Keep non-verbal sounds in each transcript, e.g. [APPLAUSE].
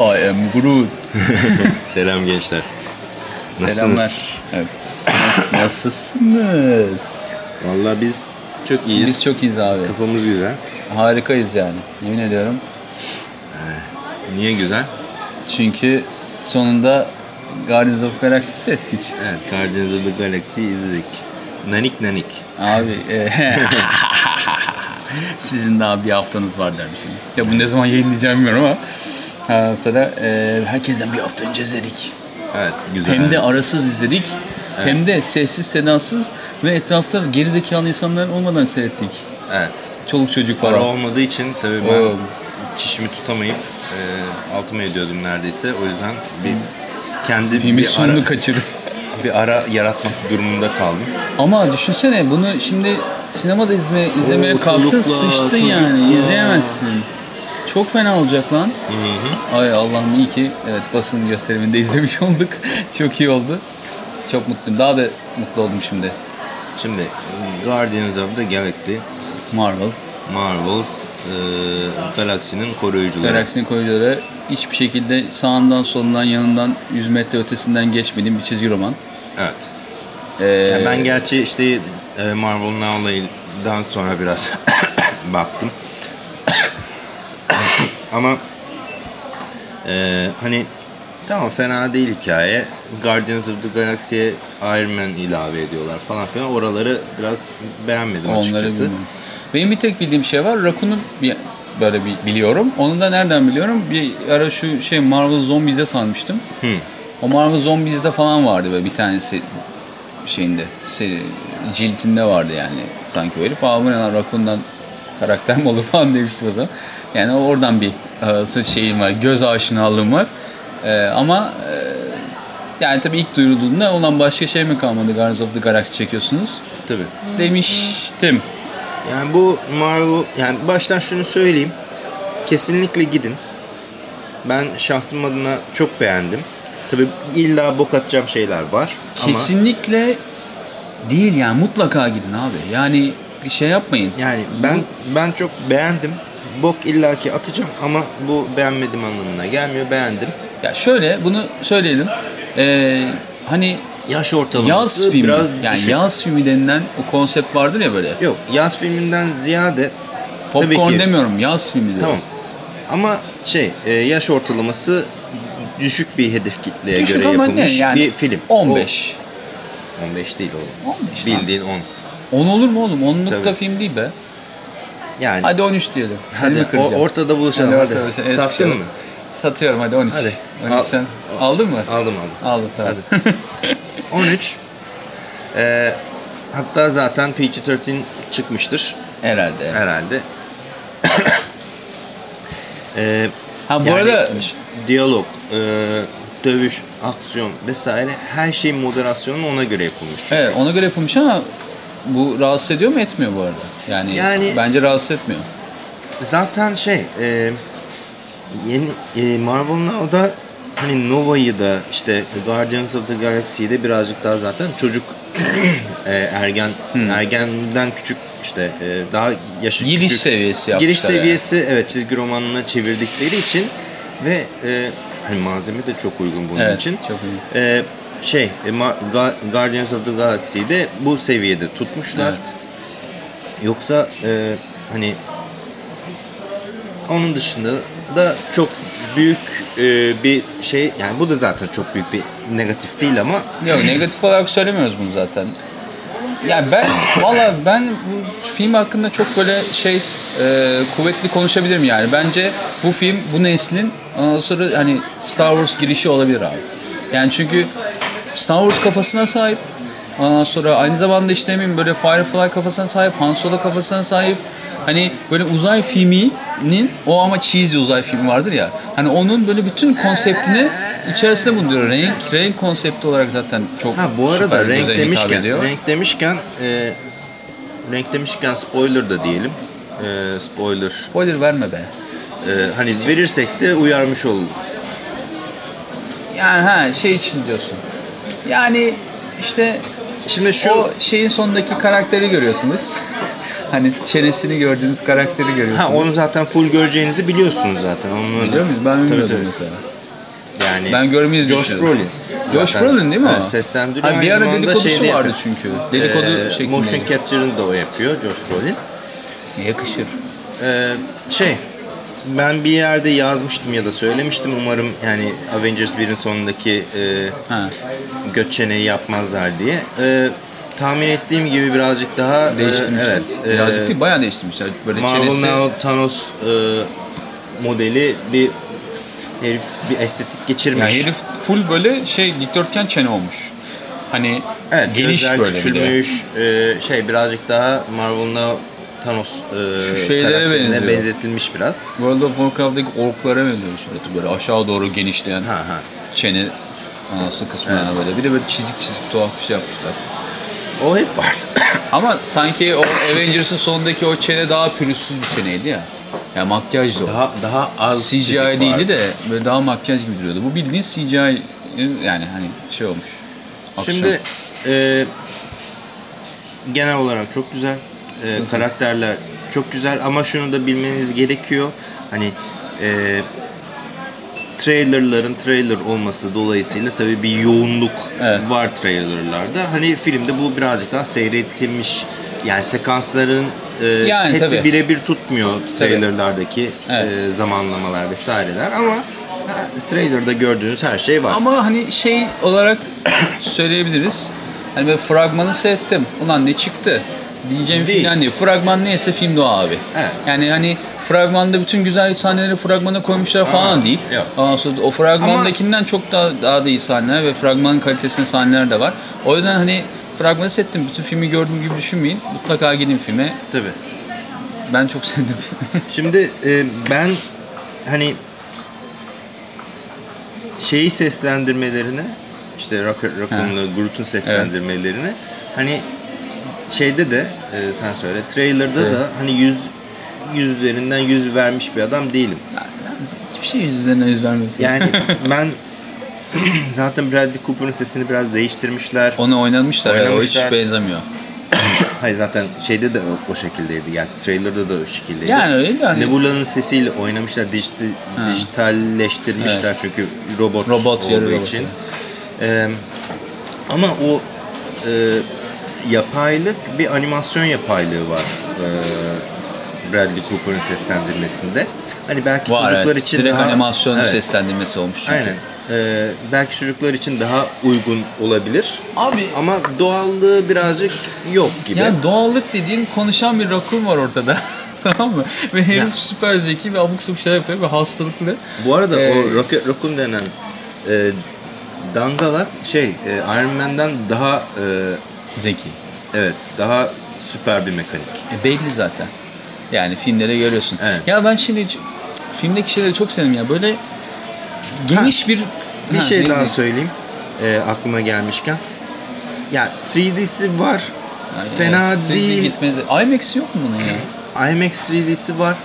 I am Groot. [LAUGHS] Selam gençler. Nasılsınız? Selamlar. Evet. Nas- Nasılsınız? Vallahi biz çok iyiyiz. Biz çok iyiyiz abi. Kafamız güzel. Harikayız yani. Yemin ediyorum. Niye güzel? Çünkü sonunda Guardians of Galaxy seyrettik. Evet, Guardians of the Galaxy izledik. Nanik nanik. Abi e, [LAUGHS] sizin daha bir haftanız var dermişim. Ya bunu ne zaman yayınlayacağım bilmiyorum ama ha, sonra e, herkesten bir hafta önce izledik. Evet, güzel. Hem de arasız izledik. Hem de sessiz sedasız ve etrafta gerizekalı insanlar olmadan seyrettik. Evet. Çoluk çocuk Para falan. olmadığı için tabii ben Oo. çişimi tutamayıp e, altıma ediyordum neredeyse. O yüzden bir kendi Filmi bir ara, kaçırdık. [LAUGHS] bir ara yaratmak durumunda kaldım. Ama düşünsene bunu şimdi sinemada izme, izlemeye kalktın sıçtın yani izleyemezsin. Çok fena olacak lan. Ay Allah'ım iyi ki evet basın gösteriminde [LAUGHS] izlemiş olduk. [LAUGHS] Çok iyi oldu. Çok mutluyum. Daha da mutlu oldum şimdi. Şimdi Guardians of the Galaxy Marvel. Marvel's e, Galaksinin koruyucuları. Galaksinin koyucuları hiçbir şekilde sağından solundan yanından 100 metre ötesinden geçmediğim bir çizgi roman. Evet. Ee, Yani ben gerçi işte e, Marvel Now'dan sonra biraz [COUGHS] baktım. Ama e, hani tamam fena değil hikaye. Guardians of the Galaxy'ye Iron Man ilave ediyorlar falan filan. Oraları biraz beğenmedim Onları açıkçası. bilmiyorum. Benim bir tek bildiğim şey var. Rakun'u bir, böyle bir biliyorum. Onu da nereden biliyorum? Bir ara şu şey Marvel Zombies'e sanmıştım. Hı. O Marvel Zombies'de falan vardı böyle bir tanesi şeyinde seri, ciltinde vardı yani sanki bu ne lan Rakun'dan karakter mi olur falan [LAUGHS] demiştim o zaman. Yani oradan bir e, şeyim var, göz aşinalığım var. E, ama e, yani tabii ilk duyurulduğunda olan başka şey mi kalmadı Guardians of the Galaxy çekiyorsunuz Tabii. demiştim. Yani bu Marvel yani baştan şunu söyleyeyim. Kesinlikle gidin. Ben şahsım adına çok beğendim. Tabii illa bok atacağım şeyler var. Ama Kesinlikle değil yani mutlaka gidin abi. Yani şey yapmayın. yani ben ben çok beğendim. Bok illaki atacağım ama bu beğenmedim anlamına gelmiyor. Beğendim. Ya şöyle bunu söyleyelim. Ee, hani Yaş ortalaması yaz filmi biraz yani düşük. yaz filmi denilen o konsept vardır ya böyle. Yok yaz filminden ziyade Popcorn ki demiyorum yaz filmi diyorum. tamam. Ama şey e, yaş ortalaması düşük bir hedef kitleye Düşük göre ama ne yapılmış yani bir film. 15. O- 15 değil oğlum. 15 lan. Bildiğin 10. 10 olur mu oğlum? 10'luk da film değil be. Yani Hadi 13 diyelim. Hadi o, ortada buluşalım Hadi hadi. buluşalım. Sattın mı? Satıyorum hadi 13. Hadi. 13 sen aldın mı? Aldım aldım. Aldım tamam. 13. [LAUGHS] Ee, hatta zaten PG-13 çıkmıştır Herhalde. herhalde. [COUGHS] Ee, Ha bu yani arada diyalog, e, dövüş, aksiyon vesaire her şey moderasyonun ona göre yapılmış. Evet ona göre yapılmış ama bu rahatsız ediyor mu etmiyor bu arada? Yani, Yani- bence rahatsız etmiyor. Zaten şey e, yeni e, Marvel Now'da hani Nova'yı da işte Guardians of the Galaxy'yi de birazcık daha zaten çocuk [CLEARS THROAT] e, ergen ergenden küçük işte e, daha yaşı Giriş küçük seviyesi yapmışlar giriş yani. seviyesi evet çizgi romanına çevirdikleri için ve e, hani malzeme de çok uygun bunun Evet, için. çok uygun. E, şey e, Guardians of the Galaxy'yi de bu seviyede tutmuşlar. Evet. Yoksa e, hani onun dışında da çok büyük e, bir şey yani bu da zaten çok büyük bir negatif değil ama Yok negatif olarak söylemiyoruz bunu zaten. Ya ben valla ben bu film hakkında çok böyle şey e, kuvvetli konuşabilirim yani. Bence bu film bu neslin ondan sonra hani Star Wars girişi olabilir abi. Yani çünkü Star Wars kafasına sahip. Ondan sonra aynı zamanda işte eminim böyle Firefly kafasına sahip, Han Solo kafasına sahip. Hani böyle uzay filminin o ama cheesy uzay filmi vardır ya. Hani onun böyle bütün konseptini içerisinde bulunuyor. Renk, renk konsepti olarak zaten çok ha bu arada renk demişken renk demişken e, renk demişken spoiler da diyelim. E, spoiler Spoiler verme be. e, hani verirsek de uyarmış olalım. Yani ha şey için diyorsun. Yani işte Şimdi şu o şeyin sonundaki karakteri görüyorsunuz. [LAUGHS] Hani çenesini gördüğünüz karakteri görüyorsunuz. Ha onu zaten full göreceğinizi biliyorsunuz zaten. Onu Biliyor muyuz? Ben bilmiyordum tabii. mesela. Yani Ben görmeyiz Josh. Brolin. Josh Brolin değil mi o? seslendiriyor. Ha, bir ara dedikodusu şeyini vardı yapıyor. çünkü. Dedikodu Ee, şeklinde. Motion Capture'ını da o yapıyor Josh Brolin. Yakışır. Ee, şey ben bir yerde yazmıştım ya da söylemiştim umarım yani Avengers 1'in sonundaki e, Ha. göt çeneyi yapmazlar diye. Ee, tahmin ettiğim gibi birazcık daha e, Değiştirmişler. evet. e, Birazcık değil bayağı değiştirmişler. Böyle Marvel çenesi... Now Thanos e, modeli bir herif bir estetik geçirmiş. Yani herif full böyle şey dikdörtgen çene olmuş. Hani evet, geniş böyle küçülmüş. e, şey birazcık daha Marvel Now Thanos e, Şu şeylere benziyor. benzetilmiş biraz. World of Warcraft'taki orklara benziyor suratı böyle aşağı doğru genişleyen Ha ha. çene anası kısmına böyle. Bir de böyle çizik çizik tuhaf bir şey yapmışlar. O hep vardı. [COUGHS] Ama sanki o Avengers'ın sonundaki o çene daha pürüzsüz bir çeneydi ya. Yani makyajdı o. daha daha az CGI değildi vardı. de böyle daha makyaj gibi duruyordu. Bu bildiğin CGI yani hani şey olmuş. Akşam. Şimdi e, genel olarak çok güzel. E, karakterler çok güzel ama şunu da bilmeniz gerekiyor. Hani e, trailerların trailer olması dolayısıyla tabii bir yoğunluk Evet. var trailerlarda. Hani filmde bu birazcık daha seyretilmiş yani sekansların e, Yani hepsi birebir tutmuyor trailerlardaki Evet. e, zamanlamalar vesaireler ama ha, trailerda gördüğünüz her şey var. Ama hani şey olarak söyleyebiliriz. Hani böyle fragmanı seyrettim. Ulan ne çıktı? Diyeceğim Değil. film değil. Fragman neyse film de o abi. Evet. Yani hani fragmanda bütün güzel sahneleri fragmana koymuşlar falan değil. yok. Ondan sonra o fragmandakinden çok daha daha da iyi sahneler ve fragman kalitesinde sahneler de var. O yüzden hani fragmanı seyrettim. Bütün filmi gördüğüm gibi düşünmeyin. Mutlaka gidin filme. Tabii. Ben çok [LAUGHS] sevdim filmi. Şimdi e, ben hani şeyi seslendirmelerine işte Rocket Raccoon'la Groot'un seslendirmelerine hani şeyde de e, sen söyle trailer'da Evet. da hani yüz yüz üzerinden yüz vermiş bir adam değilim. Hiçbir şey yüz üzerine yüz vermesin. Yani [LAUGHS] ben [CLEARS THROAT] zaten Bradley Cooper'ın sesini biraz değiştirmişler. Onu oynamışlar. evet, O hiç Oynamışlar. benzemiyor. [CLEARS THROAT] Hayır zaten şeyde de o, o şekildeydi. Yani trailer'da da o şekildeydi. Yani öyle de hani- Nebula'nın sesiyle oynamışlar, dijit- dijitalleştirmişler çünkü robot, Robot, olduğu robot, için. Ee, ama o e, yapaylık bir animasyon yapaylığı var. Ee, Bradley Cooper'ın seslendirmesinde. Hani belki Var çocuklar evet. için Direkt daha animasyon Evet, seslendirmesi olmuş çünkü. Aynen. Ee, belki çocuklar için daha uygun olabilir. Abi Ama doğallığı birazcık yok gibi. ya doğallık dediğin konuşan bir rakun var ortada. [LAUGHS] tamam mı? Ve herif Ya. süper zeki ve abuk sabuk şey yapıyor ve hastalıklı. Bu arada Ee, o Rocket Raccoon denen e, dangalak şey e, Iron Man'den daha e, Zeki. evet daha süper bir mekanik. E, belli zaten. Yani filmde de görüyorsun. Evet. Ya ben şimdi filmdeki şeyleri çok sevdim ya. Böyle geniş bir... Bir Ha, şey daha ne? söyleyeyim e, aklıma gelmişken. Ya 3D'si var. Yani Fena evet, değil. Gitmedi. IMAX yok mu bunun ya? [LAUGHS] IMAX 3D'si var.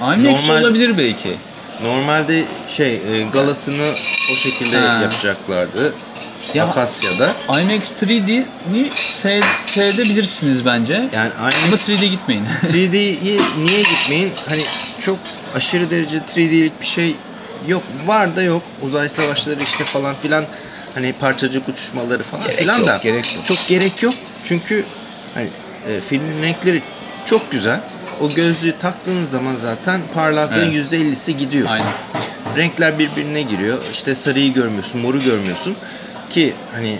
IMAX Normal- olabilir belki. Normalde şey e, galasını o şekilde Ha. yapacaklardı. Ya- Akasya'da. IMAX 3D'ni seyredebilirsiniz bence. Yani Ama IMAX 3D gitmeyin. [LAUGHS] 3D'yi niye gitmeyin? Hani çok aşırı derece 3D'lik bir şey yok. Var da yok. Uzay savaşları işte falan filan hani parçacık uçuşmaları falan Gerek filan yok, da gerek yok. çok gerek yok. Çünkü hani e, filmin renkleri çok güzel. O gözlüğü taktığınız zaman zaten parlaklığın Evet. %50'si gidiyor. Aynen. Renkler birbirine giriyor. İşte sarıyı görmüyorsun, moru görmüyorsun ki hani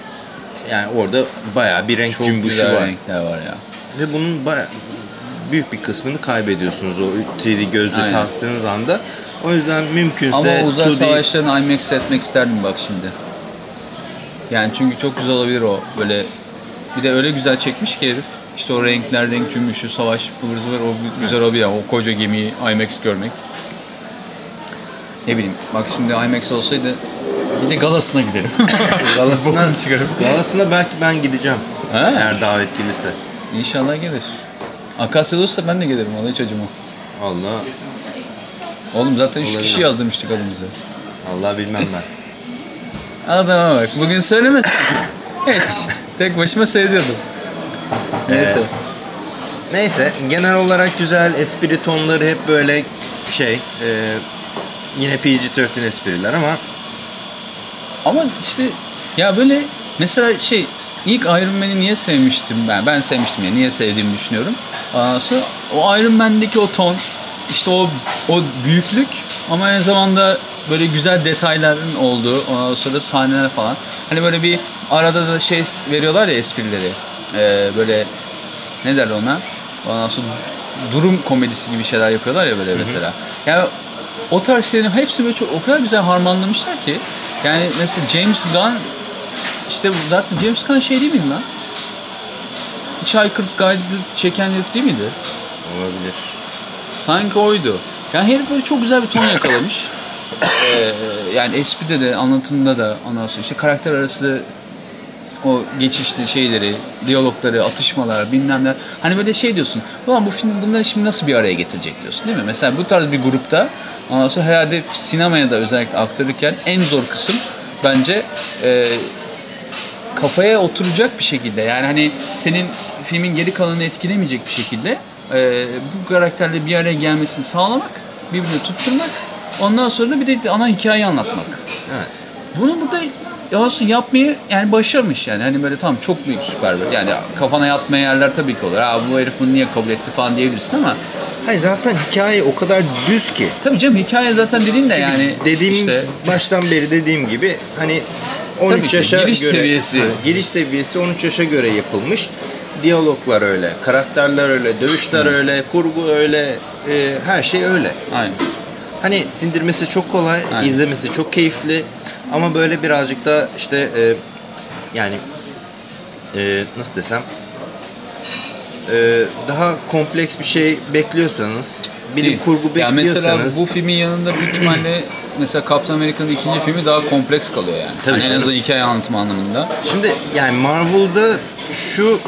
yani orada bayağı bir renk Çok cümbüşü var. renkler var ya. Ve bunun baya- büyük bir kısmını kaybediyorsunuz o 3D gözlüğü Aynen. taktığınız anda. O yüzden mümkünse Ama uzay 2D savaşlarını IMAX etmek isterdim bak şimdi. Yani çünkü çok güzel olabilir o. Böyle bir de öyle güzel çekmiş ki herif. İşte o renkler, renk cümbüşü, savaş ıvır zıvır o güzel olabilir. ya. O koca gemiyi IMAX görmek. Ne bileyim bak şimdi IMAX olsaydı bir de galasına gidelim. [LAUGHS] galasına, galasına belki ben gideceğim. Ha? Eğer davet gelirse. İnşallah gelir. Akasya olursa ben de gelirim. Vallahi hiç acımam. Allah Oğlum zaten üç Olabilir. kişi yazdırmıştık adımızı. Allah bilmem ben. [LAUGHS] Adama bak. Bugün söylemezsin. Hiç. Tek başıma seyrediyordum. Neyse. Neyse genel olarak güzel espri tonları hep böyle şey e, yine PG-13 espriler ama Ama işte ya böyle mesela şey ilk Iron Man'i niye sevmiştim ben? Ben sevmiştim ya. Niye sevdiğimi düşünüyorum. Ondan sonra o Iron Man'deki o ton işte o o büyüklük ama aynı zamanda böyle güzel detayların olduğu ondan sonra sahneler falan. Hani böyle bir arada da şey veriyorlar ya esprileri. Ee, böyle ne derler ona? Ondan sonra durum komedisi gibi şeyler yapıyorlar ya böyle mesela. Yani o tarz şeylerin hepsi böyle çok o kadar güzel harmanlamışlar ki. Yani mesela James Gunn işte zaten James Gunn şey değil miydi lan? Hitchhiker's Guide'ı çeken herif değil miydi? olabilir. Sanki oydu. Yani herif böyle çok güzel bir ton yakalamış. [COUGHS] Ee, yani espride de anlatımda da ondan sonra işte karakter arası o geçişli şeyleri, diyalogları, atışmalar bilmem ne. Hani böyle şey diyorsun. Ulan bu film bunları şimdi nasıl bir araya getirecek diyorsun değil mi? Mesela bu tarz bir grupta ondan sonra herhalde sinemaya da özellikle aktarırken en zor kısım bence e, kafaya oturacak bir şekilde yani hani senin filmin geri kalanını etkilemeyecek bir şekilde e, bu karakterle bir araya gelmesini sağlamak, birbirini tutturmak ondan sonra da bir de ana hikayeyi anlatmak. Evet. Bunu burada Yasin yapmayı yani başarmış yani. Hani böyle tam çok büyük süper bir. Yani kafana yatmayan yerler tabii ki olur. Ha bu herif bunu niye kabul etti falan diyebilirsin ama Hayır zaten hikaye o kadar düz ki. tabii canım hikaye zaten dediğin de yani dediğim işte baştan beri dediğim gibi hani 13 Tabii ki, yaşa giriş göre seviyesi. Ha, giriş seviyesi 13 yaşa göre yapılmış. Diyaloglar öyle, karakterler öyle, dövüşler öyle, kurgu öyle, e, her şey öyle. aynen. Hani sindirmesi çok kolay, Aynen. izlemesi çok keyifli ama böyle birazcık da işte e, yani e, nasıl desem e, daha kompleks bir şey bekliyorsanız, bilim Değil. kurgu Yani bekliyorsanız mesela bu filmin yanında büyük ihtimalle mesela Kaptan Amerika'nın ikinci filmi daha kompleks kalıyor yani. Tabii Hani en azından hikaye anlatımı anlamında. Şimdi yani Marvel'da şu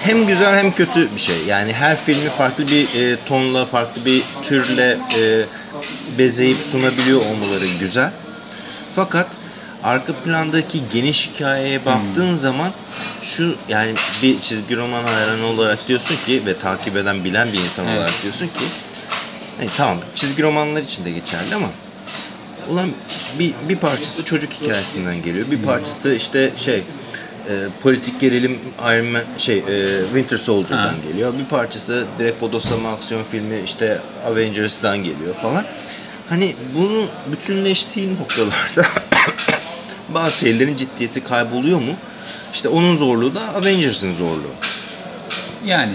hem güzel hem kötü bir şey. Yani her filmi farklı bir e, tonla, farklı bir türle e, bezeyip sunabiliyor olmaları güzel. Fakat arka plandaki geniş hikayeye baktığın zaman şu yani bir çizgi roman hayranı olarak diyorsun ki ve takip eden bilen bir insan Evet. olarak diyorsun ki hani tamam çizgi romanlar için de geçerli ama Ulan bir, bir parçası çocuk hikayesinden geliyor. Bir parçası işte şey e, politik gerilim Iron Man şey e, Winter Soldier'dan Ha. geliyor. Bir parçası direkt bodoslama aksiyon filmi işte Avengers'dan geliyor falan. Hani bunu bütünleştiği noktalarda [COUGHS] bazı şeylerin ciddiyeti kayboluyor mu? İşte onun zorluğu da Avengers'ın zorluğu. Yani.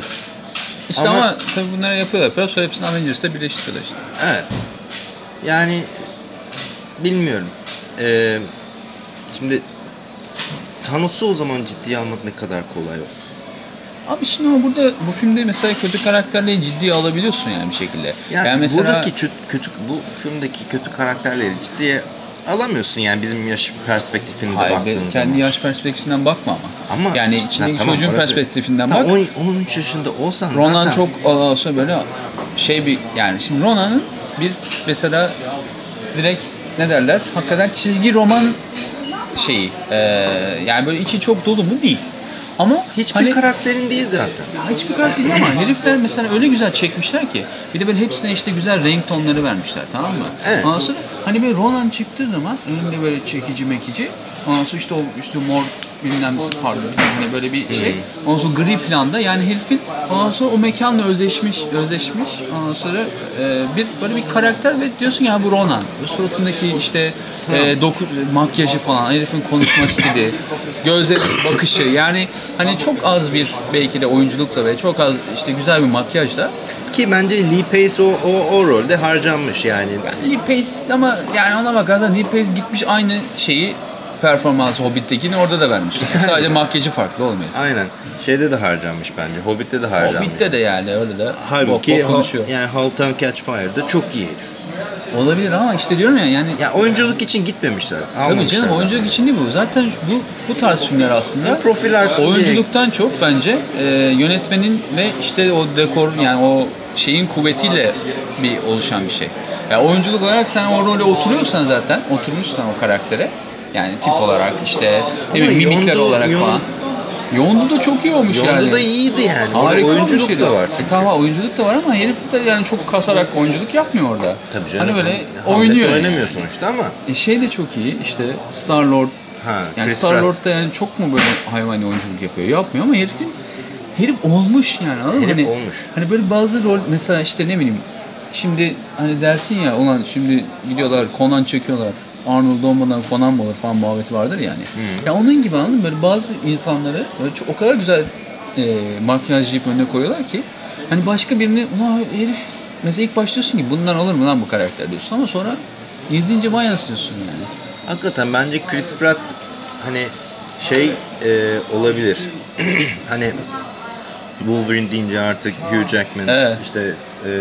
İşte Ama- ama, tabii bunları yapıyorlar. Yapıyorlar sonra hepsini Avengers'ta birleştiriyorlar işte. Evet. Yani bilmiyorum. Ee, şimdi Thanos'u o zaman ciddiye almak ne kadar kolay o. Abi şimdi ama burada bu filmde mesela kötü karakterleri ciddiye alabiliyorsun yani bir şekilde. Yani, yani mesela buradaki kötü, kötü bu filmdeki kötü karakterleri ciddiye alamıyorsun yani bizim yaş perspektifinde Hayır, baktığın be- zaman. kendi yaş perspektifinden bakma ama. Ama yani içindeki tamam, çocuğun orası- perspektifinden Tamam, bak. 10 13 yaşında olsan Ronan zaten çok olsa böyle şey bir yani şimdi Ronan'ın bir mesela direkt ne derler hakikaten çizgi roman şeyi e, yani böyle içi çok dolu mu değil ama hiçbir hani, karakterin değil zaten. ya hiçbir karakter değil ama herifler mesela öyle güzel çekmişler ki bir de böyle hepsine işte güzel renk tonları vermişler tamam mı? Evet. Ondan sonra hani bir Ronan çıktığı zaman önünde böyle çekici mekici ondan sonra işte o işte mor bilmem pardon hani böyle bir şey. Ondan sonra gri planda yani herifin ondan sonra o mekanla özleşmiş özleşmiş ondan sonra e, bir böyle bir karakter ve diyorsun ya bu Ronan. O suratındaki işte e, doku, makyajı falan herifin konuşma stili gözleri bakışı yani hani çok az bir belki de oyunculukla ve çok az işte güzel bir makyajla Ki bence Lee Pace o, o, o rolde harcanmış yani. Lee Pace ama yani ona bakarsan Lee Pace gitmiş aynı şeyi performansı Hobbit'tekini orada da vermiş. [LAUGHS] Sadece makyajı farklı olmuyor. Aynen. Şeyde de harcanmış bence. Hobbit'te de harcanmış. Hobbit'te de yani öyle de Halbuki bok bok konuşuyor. yani Halt and Catch Fire'da çok iyi herif. Olabilir ama işte diyorum ya yani Ya oyunculuk için gitmemişler. Tabii canım oyunculuk için değil bu. Zaten bu bu tarz filmler aslında profil oyunculuktan çok bence e, yönetmenin ve işte o dekor yani o şeyin kuvvetiyle bir oluşan bir şey. Yani oyunculuk olarak sen o role oturuyorsan zaten oturmuşsan o karaktere yani tip olarak işte ne bileyim mimikler Yondu- olarak Yon- falan. Yondu da çok iyi olmuş yani. Yondu da iyiydi yani. Harika oyunculuk da var. E çünkü. tamam oyunculuk da var ama herif de yani çok kasarak oyunculuk yapmıyor orada. Tabii canım. Hani böyle Hamlet oynuyor. yani. oynamıyor sonuçta ama. E şey de çok iyi işte Star Lord. Ha, Yani Chris Star Pratt. Lord da yani çok mu böyle hayvani oyunculuk yapıyor? Yapmıyor ama herifin herif olmuş yani anladın mı? Herif Hani, olmuş. Hani böyle bazı rol mesela işte ne bileyim şimdi hani dersin ya ulan şimdi gidiyorlar Conan çekiyorlar. Arnold olmadan Conan mı olur falan muhabbeti vardır yani. Ya onun gibi anladın? Böyle bazı insanları böyle çok, o kadar güzel e, makyajlayıp önüne koyuyorlar ki hani başka birini ulan herif mesela ilk başlıyorsun ki bundan olur mu lan bu karakter diyorsun ama sonra izleyince anasını diyorsun yani. Hakikaten bence Chris Pratt hani şey e, olabilir. [CLEARS THROAT] hani Wolverine deyince artık Hugh Jackman Evet. işte e,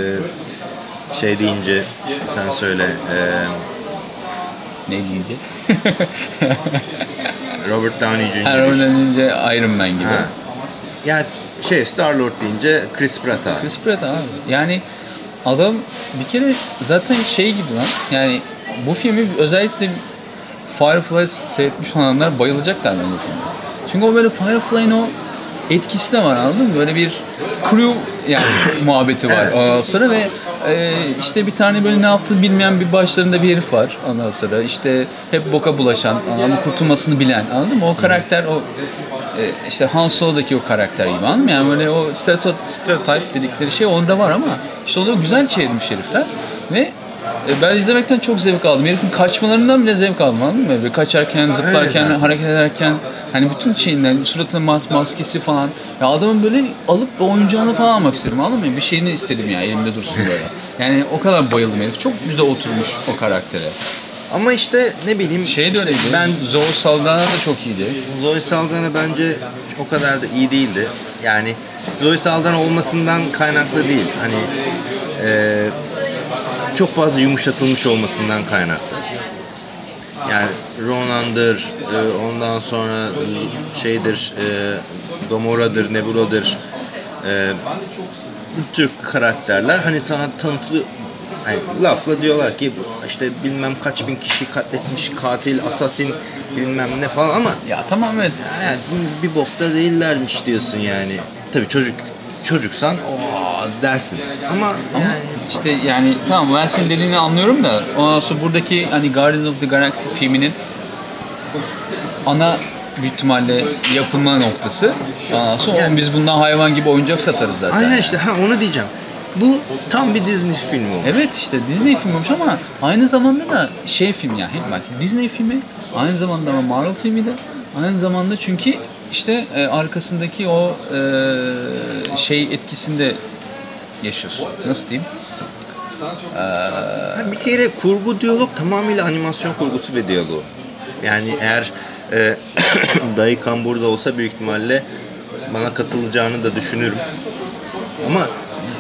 şey deyince sen söyle e, Ne diyince? [LAUGHS] Robert Downey Jr. Her işte. önce Iron Man gibi. Ha. Ya şey Star Lord deyince Chris Pratt abi. Chris Pratt abi. Yani adam bir kere zaten şey gibi lan. Yani bu filmi özellikle Firefly seyretmiş olanlar bayılacaklar bence filme. Çünkü o böyle Firefly'ın o etkisi de var anladın mı? Böyle bir crew yani muhabbeti var Evet. ondan sonra ve e, işte bir tane böyle ne yaptığını bilmeyen bir başlarında bir herif var ondan sonra işte hep boka bulaşan ama kurtulmasını bilen anladın mı? O karakter o e, işte Han Solo'daki o karakter gibi anladın mı? Yani böyle o stereotip, dedikleri şey onda var ama işte onu güzel çevirmiş herifler ve e, ben izlemekten çok zevk aldım. Herifin kaçmalarından bile zevk aldım anladın mı? Böyle kaçarken, zıplarken, zaten. hareket ederken hani bütün şeyinden, suratının mas maskesi falan. Ya adamın böyle alıp oyuncağını falan almak istedim anladın mı? Bir şeyini istedim ya elimde dursun [LAUGHS] böyle. Yani o kadar bayıldım herif. Çok güzel oturmuş o karaktere. Ama işte ne bileyim Şey de işte öyleydi. ben Zoe Saldana da çok iyiydi. Zoe Saldana bence o kadar da iyi değildi. Yani Zoe Saldana olmasından kaynaklı değil. Hani e, çok fazla yumuşatılmış olmasından kaynaklı. Yani Ronan'dır, e, ondan sonra şeydir, e, Gamora'dır, Nebula'dır. E, bu tür karakterler hani sana tanıtılıyor. Hani lafla diyorlar ki işte bilmem kaç bin kişi katletmiş katil, asasin bilmem ne falan ama Ya tamam evet. yani bir bokta değillermiş diyorsun yani. Tabii çocuk çocuksan o dersin. Ama Ama yani işte yani tamam ben senin dediğini anlıyorum da ondan sonra buradaki hani Guardians of the Galaxy filminin ana büyük ihtimalle yapılma noktası. Ondan sonra Yani- biz bundan hayvan gibi oyuncak satarız zaten. aynen yani. işte ha onu diyeceğim. Bu tam bir Disney filmi olmuş. Evet işte Disney filmi olmuş ama aynı zamanda da şey film ya. Hep bak Disney filmi aynı zamanda ama Marvel filmi de aynı zamanda çünkü işte e, arkasındaki o e, şey etkisinde yaşıyorsun. Nasıl diyeyim? Ha, bir kere kurgu diyalog tamamıyla animasyon kurgusu ve diyaloğu. Yani eğer e, [COUGHS] Dayıkan burada olsa büyük ihtimalle bana katılacağını da düşünürüm. Ama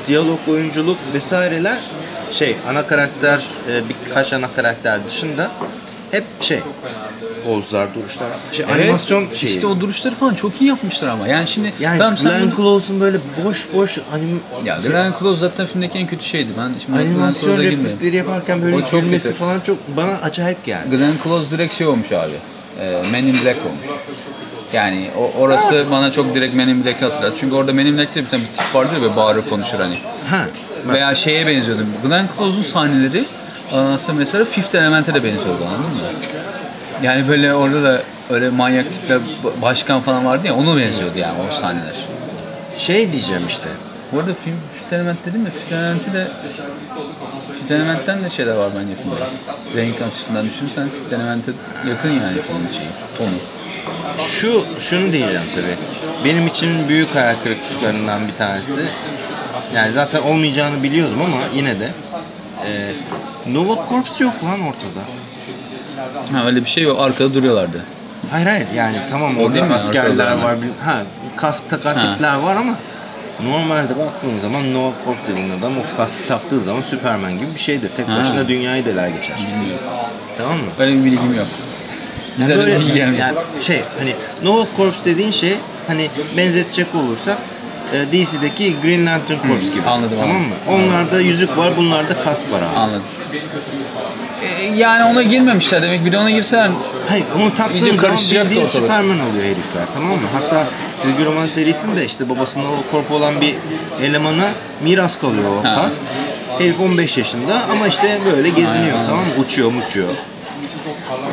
diyalog, oyunculuk vesaireler şey ana karakter e, birkaç ana karakter dışında hep şey pozlar, duruşlar, şey, Evet, animasyon şeyi. İşte o duruşları falan çok iyi yapmışlar ama. Yani şimdi yani tamam sen Glenn Close'un böyle boş boş anim, Ya Glenn Close zaten filmdeki en kötü şeydi. Ben şimdi animasyon replikleri yaparken böyle gülmesi falan çok bana acayip geldi. Glenn Close direkt şey olmuş abi. E, Men in Black olmuş. Yani o, orası bana çok direkt Men in Black'i hatırlattı. Çünkü orada Men in Black'te bir tane bir tip vardır ya böyle bağırır konuşur hani. Ha. Veya şeye benziyordu. Glenn Close'un sahneleri aslında mesela Fifth Element'e de benziyordu anladın mı? Yani böyle orada da öyle manyak tipler başkan falan vardı ya onu benziyordu yani o sahneler. Şey diyeceğim işte. Bu arada film Fifth Element dedim ya Fifth Element'i de Fifth Element'ten de şeyler var bence filmde. Renk açısından düşünürsen Fifth Element'e yakın yani filmin şeyi, tonu. Şu şunu diyeceğim tabii. Benim için büyük hayal kırıklıklarından bir tanesi. Yani zaten olmayacağını biliyordum ama yine de e, Nova Corps yok lan ortada. Ha öyle bir şey yok. Arkada duruyorlardı. Hayır hayır yani tamam O değil orada mi? askerler var. bil- Ha kask takan tipler var ama normalde baktığın zaman Nova Corps dediğin adam o kaskı taktığı zaman Superman gibi bir şeydir. Tek Ha. başına dünyayı deler geçer. Bilmiyorum. Tamam mı? Öyle bir bilgim yok. Güzel Böyle, bir bilgi gelmedi. yani şey hani Nova Corps dediğin şey hani benzetecek olursak e, DC'deki Green Lantern Corps gibi. anladım, Tamam anladım. mı? Onlarda yüzük var, bunlarda kask var abi. Anladım. E, yani ona girmemişler demek. Bir de ona girseler Hayır onu taktığın zaman bildiğin. Superman oluyor herifler tamam mı? Hatta çizgi roman serisinde işte babasının o korp olan bir elemana miras kalıyor o Ha. kask. Herif 15 yaşında ama işte böyle geziniyor tamam mı? Uçuyor uçuyor.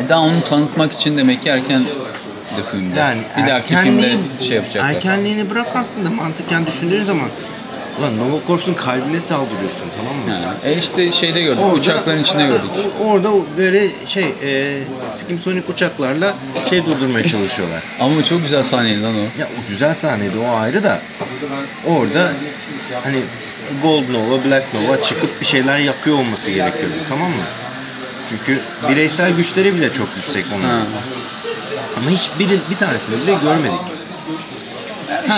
E, daha onu tanıtmak için demek ki erken de filmde. Yani bir dahaki filmde şey yapacaklar. Erkenliğini bırak aslında mantıken düşündüğün zaman Ulan Nova Corps'un kalbine saldırıyorsun tamam mı? Ha. E işte şeyde gördük. uçakların içinde gördük. Orada böyle şey e, skimsonik uçaklarla şey durdurmaya çalışıyorlar. [LAUGHS] Ama çok güzel sahneydi lan o. Ya o güzel sahneydi o ayrı da orada hani Gold Nova, Black Nova çıkıp bir şeyler yapıyor olması gerekiyordu tamam mı? Çünkü bireysel güçleri bile çok yüksek onların. Ha. Ama hiçbir bir tanesini bile görmedik.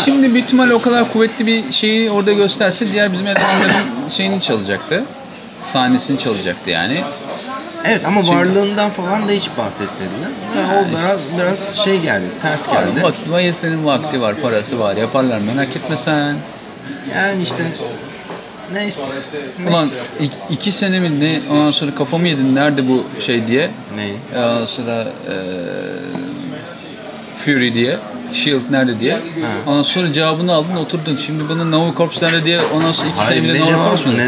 Şimdi büyük ihtimalle o kadar kuvvetli bir şeyi orada gösterse diğer bizim elemanların şeyini çalacaktı. Sahnesini çalacaktı yani. Evet ama varlığından falan da hiç bahsetmediler. Ya o biraz biraz şey geldi, ters geldi. Vakti var, heriflerin vakti var, parası var. Yaparlar merak etme sen. Yani işte neyse. Ulan neyse. ik- iki sene mi ne ondan sonra kafamı yedin nerede bu şey diye. Neyi? Ondan sonra eee Fury diye. Shield nerede diye. Ondan sonra cevabını aldın oturdun. Şimdi bana Nova Corps nerede diye ondan sonra iki sene bile Nova? Corps mu? Ne,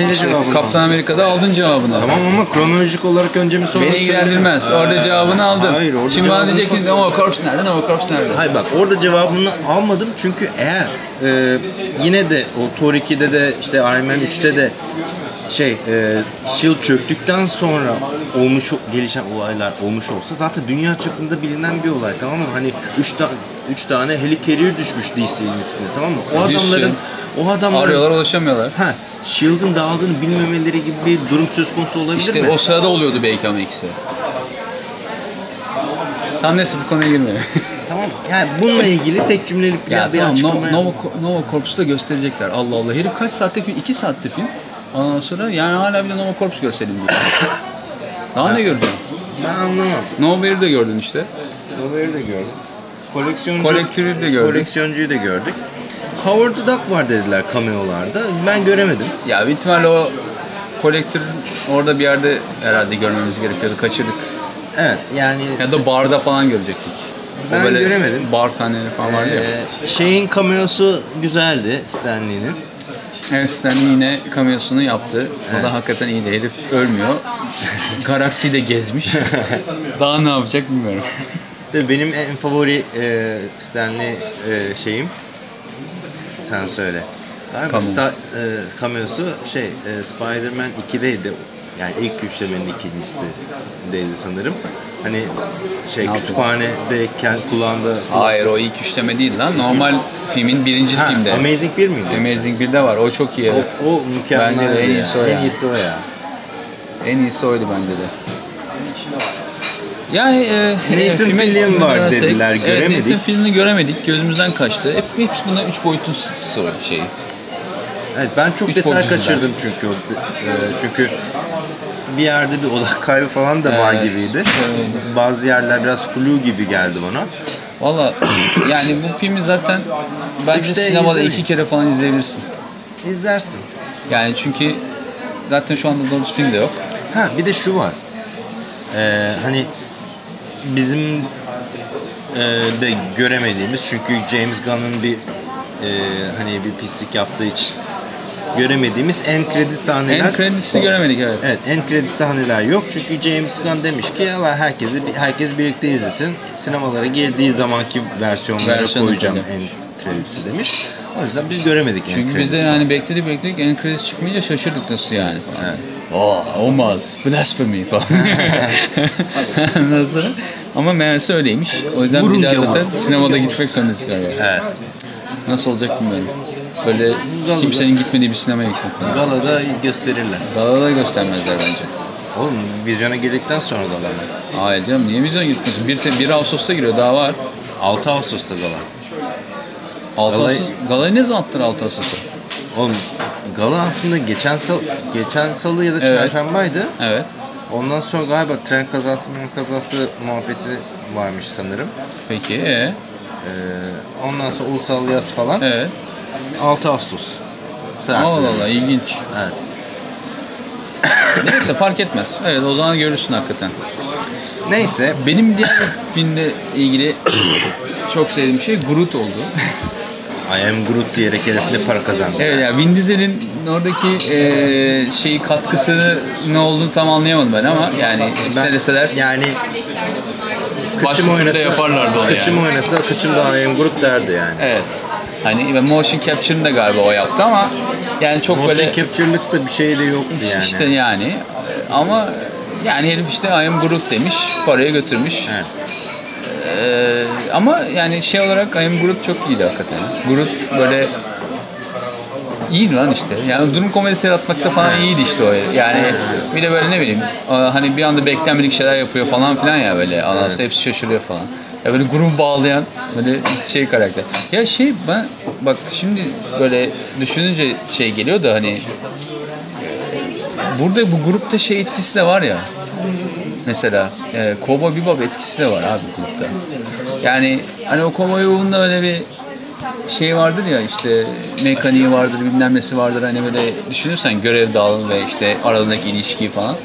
ne, ne cevabı? Kaptan Amerika'da aldın cevabını. Tamam ama kronolojik olarak önce mi sonra Beni ilgilendirmez. Orada cevabını aldın. Hayır orada Şimdi bana cevabını diyeceksin falan- Nova Corps nerede? Nova Corps nerede? Hayır bak orada cevabını almadım çünkü eğer e, yine de o Thor 2'de de işte Iron Man 3'te de şey e, Shield çöktükten sonra olmuş gelişen olaylar olmuş olsa zaten dünya çapında bilinen bir olay tamam mı? Hani 3 ta üç tane helicarrier düşmüş DC'nin üstüne tamam mı? O Düşsün. adamların o adamların Arıyorlar ulaşamıyorlar. ha Shield'ın dağıldığını bilmemeleri gibi bir durum söz konusu olabilir İşte mi? o sırada oluyordu belki ama ikisi. Tam neyse bu konuya girme. [LAUGHS] Tamam. Yani bununla ilgili tek cümlelik bir, ya bir tamam açıklama Nova, yap. Nova, Nova Corps'u da gösterecekler. Allah Allah. Herif kaç saatte film? 2 saatte film. Ondan sonra yani hala bile Nova Corps gösterelim diyor. Daha ne göreceksin? Ben anlamadım. 1'i de gördün işte. Novel'i de gördük. Koleksiyoncu, Kolektörü de gördük. Koleksiyoncuyu da gördük. Howard the Duck var dediler cameo'larda. Ben göremedim. Ya büyük o kolektör orada bir yerde herhalde görmemiz gerekiyordu. Kaçırdık. Evet yani Ya da barda falan görecektik. O Ben böyle göremedim. Bar sahneleri falan vardı ya. e, şeyin cameo'su güzeldi Stanley'nin. Stanley yine kamerasını yaptı. O da hakikaten iyiydi. Herif ölmüyor. Galaksiyi de gezmiş. [LAUGHS] Daha ne yapacak bilmiyorum. De benim en favori e, Stanley e, şeyim. Sen söyle. Galiba. Sta, e, cameo'su şey e, Spider-Man 2'deydi. Yani ilk üçlemenin ikincisiydi sanırım. Hani şey kütüphanedeyken kulağında Hayır o ilk üçleme değil lan. Normal filmin birinci Ha, filmde. Amazing 1 miydi? Amazing 1'de var. O çok iyi evet. O, o mükemmel. Bence de en iyisi o En ya. iyisi o ya. En iyisi oydu bence de. Yani e, Nathan filme- Fillion var dediler, Evet, göremedik. Nathan Fillion'u göremedik. Gözümüzden kaçtı. Hep, hepsi bunlar üç boyutlu soru şey. Evet ben çok Üç detay kaçırdım çünkü e, çünkü bir yerde bir odak kaybı falan da var Evet, gibiydi. evet. Bazı yerler biraz flu gibi geldi bana. Valla [COUGHS] yani bu filmi zaten bence Üçte sinemada izlemeyin. iki kere falan izleyebilirsin. İzlersin. Yani çünkü zaten şu anda doğrusu film de yok. Ha bir de şu var. Ee, hani bizim e, de göremediğimiz çünkü James Gunn'ın bir e, hani bir pislik yaptığı için göremediğimiz en kredi sahneler. En kredisi göremedik evet. Evet, en kredi sahneler yok çünkü James Gunn demiş ki Allah herkesi herkes birlikte izlesin. Sinemalara girdiği zamanki versiyonlara Versiyonu koyacağım koyacağım. en kredisi demiş. O yüzden biz göremedik en Çünkü biz de kredisi. yani bekledik bekledik en kredisi çıkmayınca şaşırdık nasıl yani falan. Evet. Oh, olmaz. Blasphemy falan. [LAUGHS] Sonra- Ama meğerse öyleymiş. O yüzden Vurun bir daha zaten sinemada gitmek zorundayız galiba. Evet. Nasıl olacak bilmiyorum. Böyle Galada. kimsenin gitmediği bir sinemaya gitmek lazım. Galada gösterirler. Galada göstermezler bence. Oğlum vizyona girdikten sonra Galada. Hayır canım niye vizyon gitmiyorsun? 1, te- 1 Ağustos'ta giriyor daha var. 6 Ağustos'ta Gala. 6 Galay- Ağustos, Galayı ne zaman attılar 6 Ağustos'ta? Oğlum Gala aslında geçen sal geçen salı ya da Evet. çarşambaydı. Evet. Ondan sonra galiba tren kazası kazası muhabbeti varmış sanırım. Peki ee? Ee, ondan sonra ulusal yaz falan. Evet. 6 Ağustos. Allah Allah ilginç. Evet. [COUGHS] Neyse fark etmez. Evet o zaman görürsün hakikaten. Neyse. Benim diğer filmle ilgili [COUGHS] çok sevdiğim şey Groot oldu. I am Groot diyerek herif ne para kazandı. evet yani Vin Diesel'in oradaki e, şeyi katkısı ne olduğunu tam anlayamadım ben ama yani ister deseler yani kıçım oynasa, yaparlardı onu kıçım yani. oynasa kıçım da I am Groot derdi yani. evet. Hani ve motion capture'ını da galiba o yaptı ama yani çok Motion böyle capture'lık da bir şey de yoktu yani. işte yani ama yani herif işte I am Groot demiş, parayı götürmüş. Evet. Ee, ama yani şey olarak I am Groot çok iyiydi hakikaten. Groot böyle iyiydi lan işte. Yani durum komedisi yaratmakta falan iyiydi işte o. Yani bir de böyle ne bileyim hani bir anda beklenmedik şeyler yapıyor falan filan ya böyle. Ondan sonra hepsi şaşırıyor falan. Ya böyle grubu bağlayan böyle şey karakter. Ya şey ben bak şimdi böyle düşününce şey geliyor da hani burada bu grupta şey etkisi de var ya. Mesela e, Cowboy Bebop etkisi de var abi grupta. Yani hani o Cowboy Bebop'un da öyle bir şey vardır ya işte mekaniği vardır bilmem nesi vardır hani böyle düşünürsen görev dağılımı ve işte aralarındaki ilişki falan.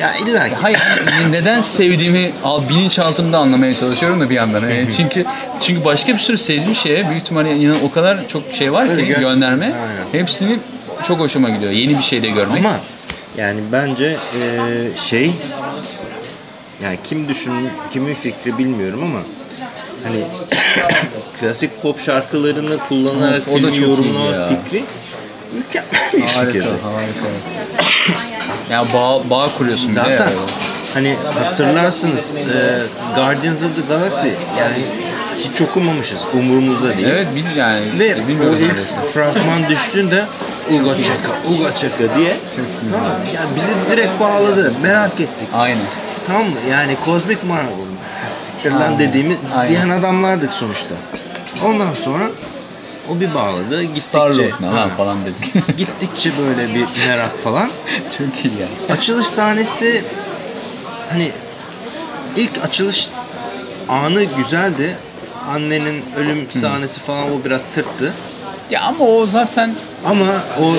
Ya illa ki. Hayır hani neden sevdiğimi al bilinçaltımda anlamaya çalışıyorum da bir yandan. Yani çünkü çünkü başka bir sürü sevdiğim şeye büyük ihtimalle inan o kadar çok şey var ki gö- gönderme. Aynen. Hepsini çok hoşuma gidiyor. Yeni bir şey de görmek. Ama yani bence eee, şey yani kim düşünmüş, kimin fikri bilmiyorum ama hani [COUGHS] klasik pop şarkılarını kullanarak O da çok yorumlama iyiydi ya. fikri mükemmel bir harika, fikirdi. harika. Ya bağ, bağ kuruyorsun Zaten hani hatırlarsınız eee, Guardians of the Galaxy yani hiç okumamışız umurumuzda değil. Evet bil yani Ve işte o ilk neredeyse. fragman [LAUGHS] düştüğünde Uga Çaka, Uga Çaka diye tamam mı? Yani bizi direkt bağladı. Merak ettik. Aynen. Tamam mı? Yani kozmik Marvel. Siktir lan dediğimiz Aynen. diyen adamlardık sonuçta. Ondan sonra o bir bağladı. Gittikçe Star-Lord ne Ha, lan falan dedik. [LAUGHS] gittikçe böyle bir merak falan. [LAUGHS] çok iyi ya. Açılış sahnesi hani ilk açılış anı güzeldi. Annenin ölüm sahnesi falan o biraz tırttı. Ya ama o zaten Ama o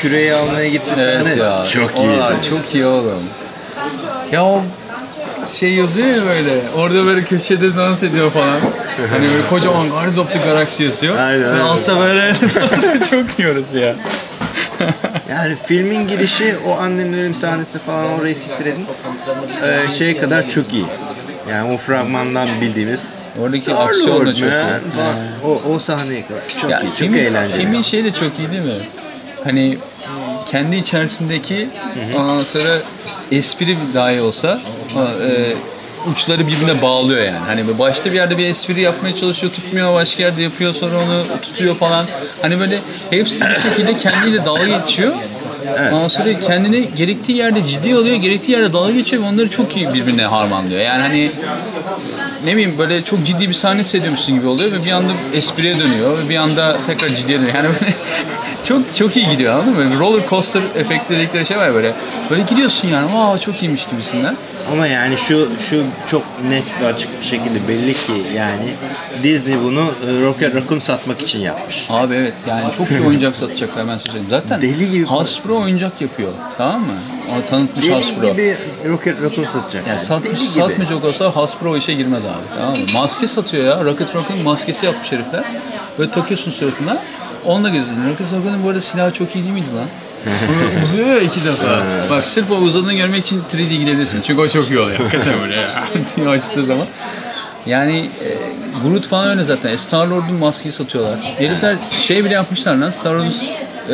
küreyi almaya gitti evet sahne ya. çok iyiydi. Çok iyi oğlum. Ya o şey yazıyor ya böyle. Orada böyle köşede dans ediyor falan. hani böyle kocaman Guardians of the Galaxy yazıyor. Aynen, Ve altta böyle [LAUGHS] çok orası ya. Yani filmin girişi o annenin ölüm sahnesi falan orayı siktir edin. Ee, şeye kadar çok iyi. Yani o fragmandan bildiğimiz Oradaki Star-Lord aksiyon da çok iyi. falan. O, o sahneye kadar çok Ya iyi, çok filmin, eğlenceli. Filmin şey de çok iyi değil mi? Hani kendi içerisindeki ondan sonra espri dahi olsa e, uçları birbirine bağlıyor yani. Hani başta bir yerde bir espri yapmaya çalışıyor, tutmuyor, başka yerde yapıyor, sonra onu tutuyor falan. Hani böyle hepsi bir şekilde kendiyle dalga geçiyor. Ondan sonra kendini gerektiği yerde ciddi alıyor, gerektiği yerde dalga geçiyor ve onları çok iyi birbirine harmanlıyor. Yani hani ne bileyim böyle çok ciddi bir sahne seyrediyormuşsun gibi oluyor ve bir anda espriye dönüyor ve bir anda tekrar ciddiye dönüyor. Yani böyle [LAUGHS] çok çok iyi gidiyor anladın mı? Roller coaster efekti dedikleri şey var ya böyle. Böyle gidiyorsun yani wow çok iyiymiş gibisinden. Ama yani şu şu çok net ve açık bir şekilde belli ki yani Disney bunu e, Rocket Raccoon satmak için yapmış. Abi evet yani çok iyi oyuncak satacaklar ben söyleyeyim. Zaten Deli gibi. Hasbro oyuncak yapıyor tamam mı? O tanıtmış Deli Hasbro. gibi Rocket Raccoon satacak. Yani satmış, Deli gibi. satmayacak olsa Hasbro işe girmez abi. Tamam mı? Maske satıyor ya. Rocket Raccoon maskesi yapmış herifler. Böyle takıyorsun suratına. Onunla geziyorsun. Rocket Raccoon'un bu arada silahı çok iyi değil miydi lan? Uzuyor ya iki defa. Bak sırf o uzadığını görmek için 3D gidebilirsin. Çünkü o çok iyi oluyor. Hakikaten böyle [LAUGHS] açtığı zaman. Yani e, Groot falan öyle zaten. Star Lord'un maskeyi satıyorlar. Herifler şey bile yapmışlar lan. Star Lord'un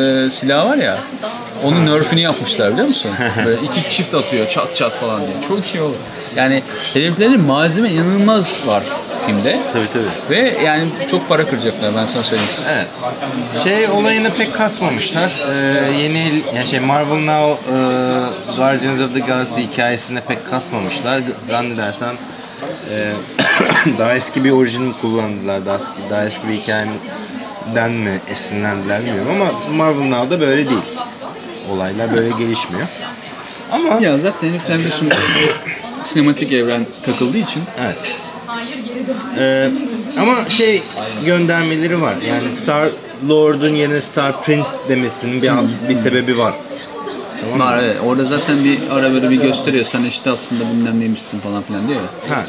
e, silahı var ya. Onun nerf'ini yapmışlar biliyor musun? [LAUGHS] Böyle iki çift atıyor çat çat falan diye. Çok iyi olur. Yani heriflerin malzeme inanılmaz var filmde. Tabii tabii. Ve yani çok para kıracaklar ben sana söyleyeyim. Evet. Şey olayını pek kasmamışlar. Ee, yeni yani şey Marvel Now e, Guardians of the Galaxy hikayesinde pek kasmamışlar. Zannedersem e, [COUGHS] daha eski bir orijin mi kullandılar? Daha eski, daha eski bir hikayeden mi esinlendiler bilmiyorum ama Marvel Now'da böyle değil. Olaylar böyle gelişmiyor. Ama Ya zaten herifler bir sinematik evren takıldığı için Evet. Ee, ama şey göndermeleri var. Yani Star Lord'un yerine Star Prince demesinin bir bir sebebi var. Tamam? Var evet. Orada zaten bir ara böyle bir gösteriyor. Sen işte aslında bilmem neymişsin falan filan diyor ya. Ha.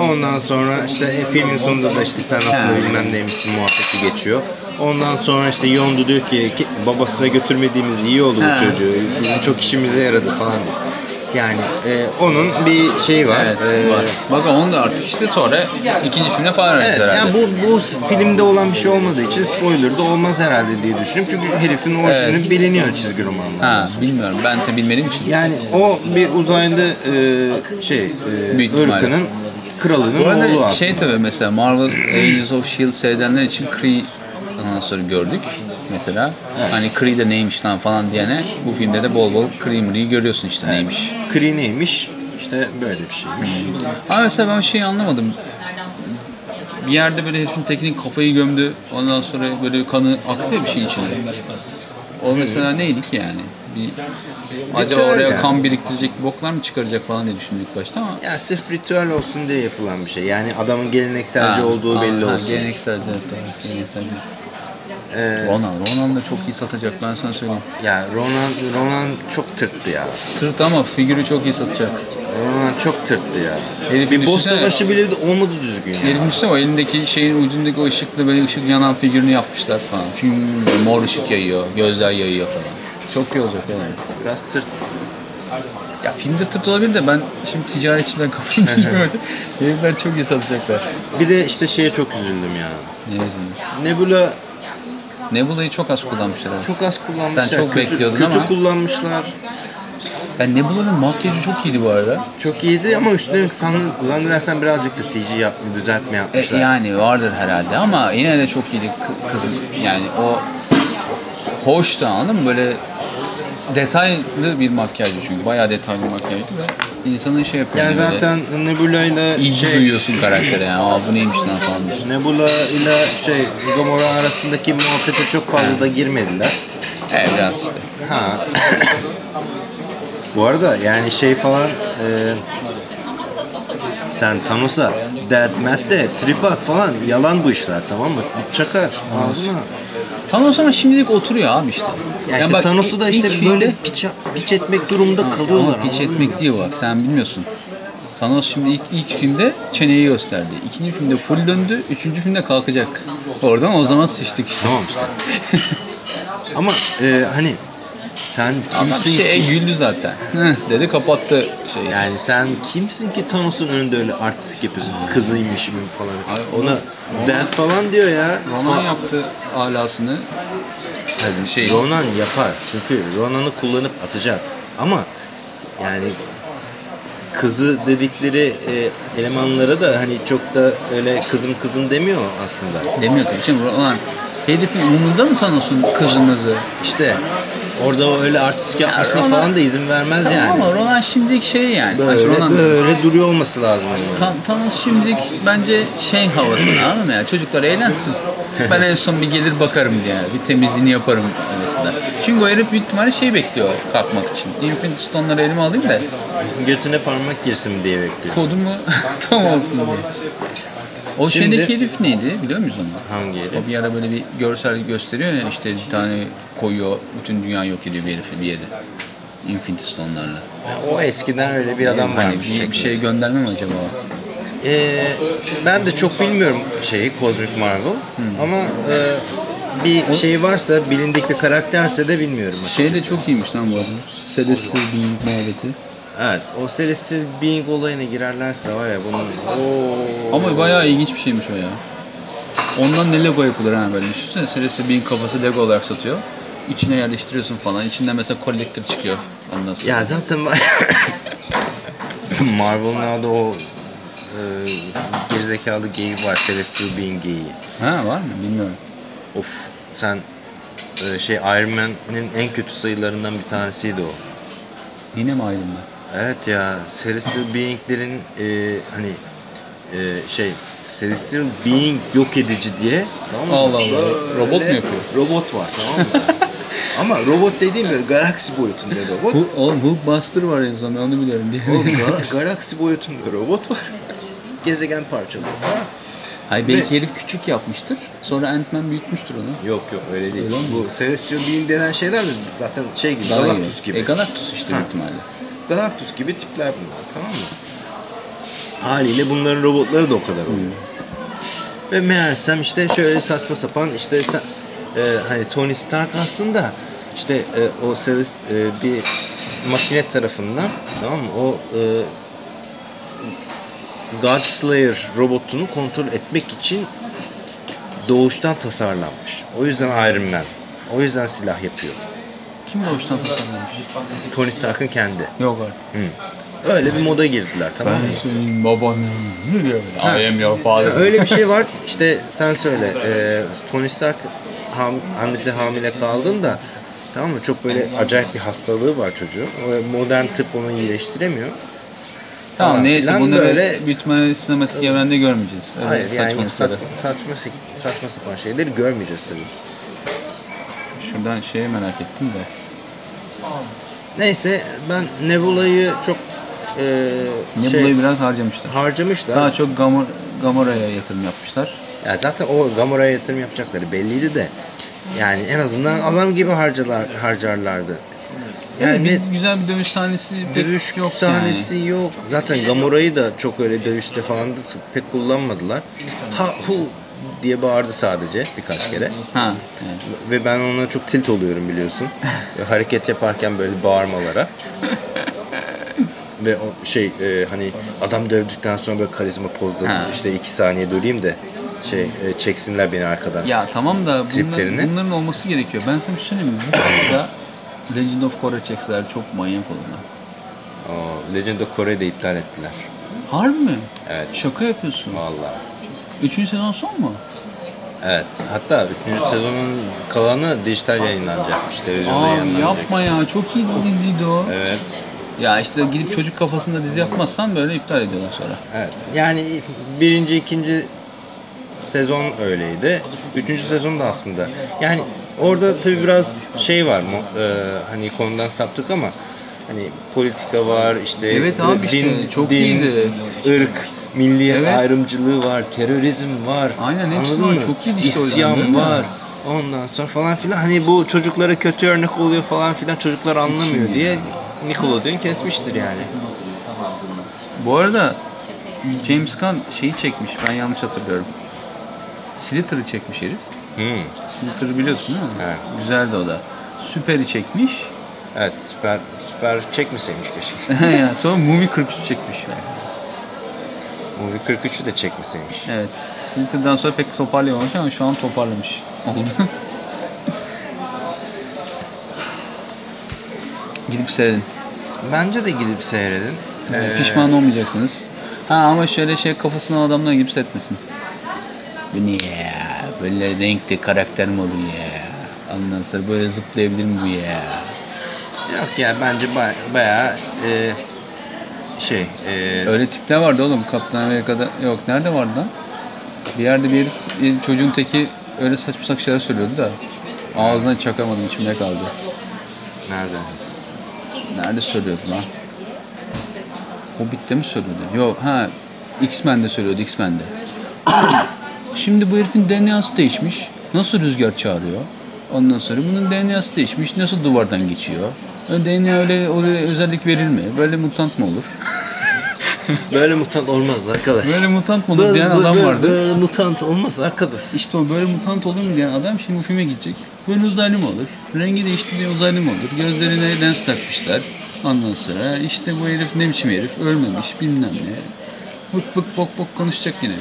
Ondan sonra işte e, filmin sonunda da işte sen aslında bilmem neymişsin muhabbeti geçiyor. Ondan sonra işte Yondu diyor ki, ki babasına götürmediğimiz iyi oldu bu çocuğu. Bizim çok işimize yaradı falan diyor. Yani e, onun bir şeyi var. Evet E, var. Bak onu da artık işte sonra ikinci filmde falan Evet, herhalde. yani bu, bu filmde olan bir şey olmadığı için spoiler da olmaz herhalde diye düşünüyorum. Çünkü herifin orijinali Evet. biliniyor çizgi romanlarda. Ha bilmiyorum ben de bilmediğim için. Yani o bir uzaylı e, şey e, Büyük ihtimalle. ırkının kralının oğlu arada aslında. şey tabii mesela Marvel Agents of S.H.I.E.L.D. seyredenler için Kree ondan sonra gördük mesela. Hani Kree de neymiş lan falan diyene bu filmde de bol bol Kree Mree'yi görüyorsun işte neymiş. Kree neymiş? İşte böyle bir şeymiş. Ama mesela ben şeyi anlamadım. Bir yerde böyle herifin teknik kafayı gömdü. Ondan sonra böyle kanı aktı ya bir şey içine. O mesela neydi ki yani? Bir, acaba Ritüel oraya yani. kan biriktirecek boklar mı çıkaracak falan diye düşündük başta ama Ya sırf ritüel olsun diye yapılan bir şey. Yani adamın gelenekselci olduğu belli ha, olsun. Geleneksel, evet, doğru, geleneksel. Ee, Ronan, Ronan da çok iyi satacak ben sana söyleyeyim. ya Ronan, Ronan çok tırttı ya. Tırt ama figürü çok iyi satacak. Ronan çok tırttı ya. Herifin bir boss düşünsene- savaşı bile de olmadı düzgün ya. Herifin üstüne o elindeki şeyin ucundaki o ışıklı böyle ışık yanan figürünü yapmışlar falan. Çünkü mor ışık yayıyor, gözler yayıyor falan. Çok iyi olacak yani. Biraz tırt. Ya filmde tırt olabilir de ben şimdi ticaretçiden [LAUGHS] kafayı düşmüyorum. [LAUGHS] Herifler çok iyi satacaklar. Bir de işte şeye çok üzüldüm ya. Ne yüzünden? Nebula Nebula'yı çok az kullanmışlar. evet. çok az kullanmışlar. Sen çok kötü, bekliyordun kötü ama. kullanmışlar. Yani Nebula'nın makyajı çok iyiydi bu arada. Çok iyiydi ama üstüne zannedersen birazcık da CG yapma, düzeltme E, yapmışlar. yani vardır herhalde ama yine de çok iyiydi kı- kızın. Yani o hoştu anladın mı? Böyle detaylı bir makyajdı çünkü. Bayağı detaylı makyajdı ve insanın şey yapıyor. Yani zaten Nebula ile ilgi şey, duyuyorsun karaktere yani. Aa bu neymiş lan falan diyorsun. Nebula ile şey Gamora arasındaki muhabbete çok fazla da girmediler. Evet biraz işte. Ha. Bu arada yani şey falan e, sen Thanos'a Dead Matt de trip at falan yalan bu işler tamam mı? Bir çakar ağzına. Thanos ama şimdilik oturuyor abi işte. Ya Yani işte bak, Thanos'u da işte böyle piç, piç etmek durumunda kalıyorlar. Ama piç etmek değil bak sen bilmiyorsun. Thanos şimdi ilk, ilk filmde çeneyi gösterdi. İkinci filmde full döndü. Üçüncü filmde kalkacak. Oradan o zaman sıçtık işte. Tamam işte. [LAUGHS] Ama e, hani sen Adam kimsin şeye ki? güldü zaten. Dedi kapattı şeyi. Yani sen kimsin ki Thanos'un önünde öyle artistik yapıyorsun? Kızıymışım falan. Ay, onu- Ona Dead falan diyor ya. Ronan yaptı alasını. Tabii Şey- Ronan yapar. Çünkü Ronan'ı kullanıp atacak. Ama yani kızı dedikleri e, elemanlara da hani çok da öyle kızım kızım demiyor aslında. Demiyor tabii canım. Ronan herifin umurunda mı Thanos'un kızımızı? İşte orada öyle artistik yapmasına Ronan- falan da izin vermez yani. Ama Ronan şimdilik şey yani. Böyle Ronan, böyle duruyor olması lazım onun. Ta- Thanos şimdilik bence şey havasını anladın mı ya? Çocuklar eğlensin. [LAUGHS] Ben en son bir gelir bakarım diye. Yani. Bir temizliğini yaparım mesela. Çünkü o herif büyük ihtimalle şey bekliyor kalkmak için. Infinity Stone'ları elime alayım da Götüne parmak girsin diye bekliyor. kodumu [LAUGHS] tam olsun diye. O Şimdi- şeydeki herif neydi biliyor musun onu? Hangi yeri? O bir ara böyle bir görsel gösteriyor ya işte bir tane koyuyor bütün dünya yok ediyor bir herifi bir yere. Infinity Stone'larla. O eskiden öyle bir adam hani varmış. bir, bir şeklinde. şey gönderme mi acaba? Ee, ben de çok bilmiyorum şeyi Cosmic Marvel ama e, bir şey varsa bilindik bir karakterse de bilmiyorum Şey de açıkçası. çok iyiymiş lan bu arada. Celestial Being muhabbeti. Evet o Celestial Being olayına girerlerse var ya bunun Oo. Ama bayağı ilginç bir şeymiş o ya. Ondan ne Lego yapılır ha böyle düşünsene. Celestial Being kafası Lego olarak satıyor. İçine yerleştiriyorsun falan. İçinden mesela Collector çıkıyor. Ondan sonra. Ya zaten var- [LAUGHS] Marvel Now'da o e, gerizekalı geyiği var Celestial Being geyiği. Ha var mı? Bilmiyorum. Of sen e, şey Iron Man'in en kötü sayılarından bir tanesiydi o. Yine mi Iron Man? Evet ya Celestial Being'lerin e, hani e, şey Celestial Being yok edici diye tamam mı? Allah Allah. Robot mu Böyle yapıyor? Robot var tamam mı? [LAUGHS] Ama robot dediğim böyle galaksi boyutunda robot. Hulk, oğlum Hulkbuster var en son onu biliyorum diye. Oğlum ga- [LAUGHS] galaksi boyutunda robot var. Gezegen parçalıyor falan. Hayır belki Ve- herif küçük yapmıştır. Sonra Ant-Man büyütmüştür onu. Yok yok öyle değil. Öyle? Bu Celestial Being denen şeyler de zaten şey gibi, Galactus gibi. E Galactus işte Ha. büyük ihtimalle. Galactus gibi tipler bunlar tamam mı? Haliyle bunların robotları da o kadar oluyor. Ve meğersem işte şöyle saçma sapan işte e, hani Tony Stark aslında işte e, o Celest, e, bir makine tarafından tamam mı? O e, Godslayer robotunu kontrol etmek için doğuştan tasarlanmış. O yüzden Iron Man. O yüzden silah yapıyor. Kim doğuştan tasarlamış? Tony Stark'ın kendi. Yok artık. Öyle bir moda girdiler tamam mı? Ben senin babanım. Ne diyor? Ha. I am your Ya father. öyle bir şey var. İşte sen söyle. E, Tony Stark ham- annesi hamile kaldığında tamam mı? Çok böyle acayip bir hastalığı var çocuğun. O modern tıp onu iyileştiremiyor. Tamam falan neyse bunları böyle- büyütme sinematik evrende görmeyeceğiz. Öyle Hayır yani saçmalıkları. saçma, saçma, saçma sapan şeyleri görmeyeceğiz tabii. Şuradan şeyi merak ettim de. Neyse ben Nebula'yı çok e, Nebula'yı şey, biraz harcamışlar. harcamışlar. Daha çok Gamor Gamora'ya yatırım yapmışlar. Ya zaten o Gamora'ya yatırım yapacakları belliydi de yani en azından adam gibi harcalar harcarlardı. Yani Yani güzel bir dövüş sahnesi dövüş yok sahnesi yok. Zaten Gamora'yı da çok öyle dövüşte falan pek kullanmadılar. Ha hu diye bağırdı sadece birkaç kere. Ha. Evet. Ve ben ona çok tilt oluyorum biliyorsun. [LAUGHS] Hareket yaparken böyle bağırmalara. Ve o şey e, hani adam dövdükten sonra böyle karizma pozda Ha. işte iki saniye durayım da şey e, çeksinler beni arkadan. Ya tamam da bunlar, Triplerini. bunların olması gerekiyor. Ben sana bir şey söyleyeyim? Bu konuda Legend of Korra çekseler çok manyak olurlar. O, Legend of Kore'yi de iptal ettiler. Harbi mi? Evet. Şaka yapıyorsun. Vallahi. Üçüncü sezon son mu? Evet. Hatta 3. sezonun kalanı dijital yayınlanacakmış. Televizyonda Abi yayınlanacak. yapma ya. Çok iyi bir diziydi o. Evet. Ya işte gidip çocuk kafasında dizi yapmazsan böyle iptal ediyorlar sonra. Evet. Yani birinci, ikinci sezon öyleydi. Üçüncü sezon da aslında. Yani orada tabii biraz şey var. mo- e, hani konudan saptık ama hani politika var işte Evet abi işte, çok iyiydi. ırk, milliyet Evet. ayrımcılığı var, terörizm var. Aynen, hepsi var. Çok iyiydi işte yüzden, İsyan mi? var. Ondan sonra falan filan hani bu çocuklara kötü örnek oluyor falan filan çocuklar anlamıyor diye Nickelodeon kesmiştir yani. Bu arada James Gunn şeyi çekmiş. Ben yanlış hatırlıyorum. Slither'ı çekmiş herif. Hmm. Slither'ı biliyorsun değil mi? Evet. Güzeldi o da. Süper'i çekmiş. Evet süper süper çekmeseymiş keşke. [LAUGHS] sonra Movie 43 çekmiş. Yani. Movie 43'ü de çekmeseymiş. Evet. Slither'dan sonra pek toparlayamamış ama şu an toparlamış oldu. [LAUGHS] Gidip seyredin. Bence de gidip seyredin. Ee, Pişman olmayacaksınız. Ha ama şöyle şey kafasına adamlar gidip setmesin. Bu ne ya? Böyle renkli karakter mi olur ya? Ondan sonra böyle zıplayabilir mi bu ya? Yok ya bence baya, bayağı e, şey e, Öyle tipler vardı oğlum Kaptan Amerika'da. Yok nerede vardı lan? Bir yerde bir, herif, bir çocuğun teki öyle saçma saçma şeyler söylüyordu da. Ağzından çakamadım içimde kaldı. nerede? Nerede söylüyordu lan? Hobbit'te mi söylüyordu? Yok ha X-Men'de söylüyordu X-Men'de. [COUGHS] Şimdi bu herifin DNA'sı değişmiş. Nasıl rüzgar çağırıyor? Ondan sonra bunun DNA'sı değişmiş. Nasıl duvardan geçiyor? Öyle DNA öyle, öyle özellik verir mi? Böyle mutant mı olur? [LAUGHS] Böyle mutant olmaz arkadaş. Böyle mutant mı olur diyen adam böyle, vardı. Böyle mutant olmaz arkadaş. İşte o böyle mutant olur mu diyen adam şimdi bu filme gidecek. Böyle uzaylı mı olur? Rengi değişti diye uzaylı mı olur? Gözlerine lens takmışlar. Ondan sonra işte bu herif ne biçim herif ölmemiş bilmem ne. Bık bık bok bok konuşacak yine.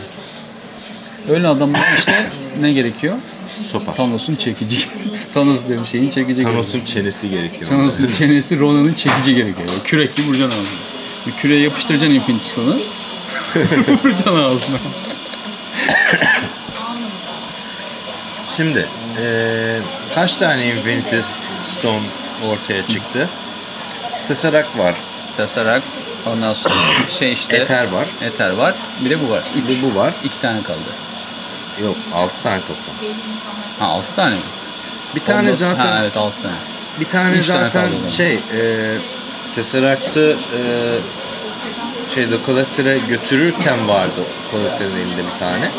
Öyle adamlar işte ne gerekiyor? Sopa. Thanos'un çekici. Thanos bir şeyin çekici. Thanos'un çenesi gerekiyor. Thanos'un çenesi Ronan'ın çekici gerekiyor. Kürekli vuracaksın ağzına. Bir küreğe yapıştıracaksın Infinity Stone'u. [LAUGHS] vuracaksın ağzına. Şimdi e, kaç tane Infinity Stone ortaya çıktı? Tesseract var. Tesseract, ondan sonra şey işte... Ether var. Ether var. Bir de bu var. Üç. Bir de bu var. İki tane kaldı. Yok 6 tane toplam. Ha altı tane mi? Bir tane Ondan- zaten Ha evet altı tane. bir tane Üç tane zaten zaman. şey e, Tesseract'ı e, şeyde Collector'a götürürken vardı Collector'ın elinde bir tane.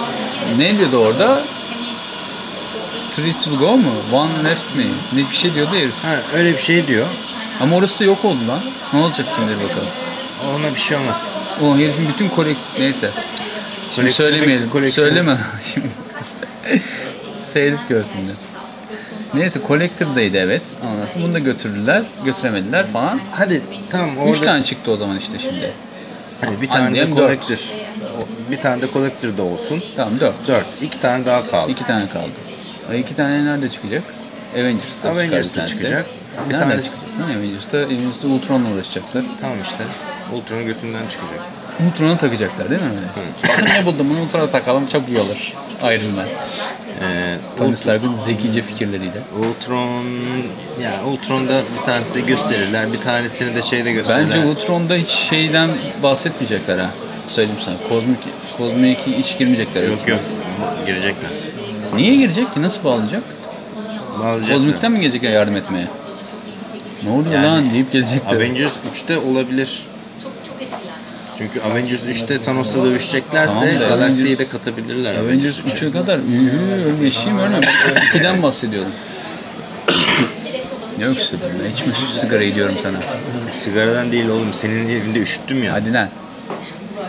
Ne diyordu orada? Three to go mu? One left mi? Ne bir şey diyordu herif. Ha öyle bir şey diyor. Ama orası da yok oldu lan. Ne olacak şimdi bakalım. Ona bir şey olmaz. O herifin bütün kolek... Neyse. Şimdi söylemeyelim. koleksiyon- Söyleme [LAUGHS] şimdi. Seyredip görsünler. Neyse Collector'daydı evet. Sonra bunu da götürdüler. Götüremediler falan. Hadi tamam orada Üç tane çıktı o zaman işte şimdi. Hani bir tane de dört. Collector. O- Bir tane de Collector da olsun. Tamam dört. Dört. İki tane daha kaldı. İki tane kaldı. O iki tane nerede çıkacak? Avengers'ta Avengers'ta çıkacak. Bir Nerede tanesi- çıkacak? Avengers'ta, Avengers'ta Ultron'la uğraşacaklar. Tamam işte. Ultron'un götünden çıkacak. Ultron'a takacaklar değil mi? Bakın ne buldum bunu Ultron'a takalım çok iyi olur. Iron Man. Ee, Tony Stark'ın zekice fikirleriyle. Ultron ya Ultron'da bir tanesi gösterirler, bir tanesini de şeyde gösterirler. Bence Ultron'da hiç şeyden bahsetmeyecekler ha. Söyleyeyim sana. Kozmik, Kozmik hiç girmeyecekler. yok yok girecekler. Niye girecek ki? Nasıl bağlayacak? Bağlayacaklar. Kozmik'ten mi gelecekler yardım etmeye? Ne oluyor Yani lan deyip gelecekler. Avengers 3'te olabilir. Çünkü Avengers 3'te Thanos'la dövüşeceklerse Tamam da Galaxy'yi Avengers- de katabilirler. Avengers 3'e kadar ühü ölmeşiyim ölmem. 2'den bahsediyorum. Yok istedim. İçme şu sigarayı diyorum sana. Sigaradan değil oğlum senin evinde üşüttüm ya. Hadi lan.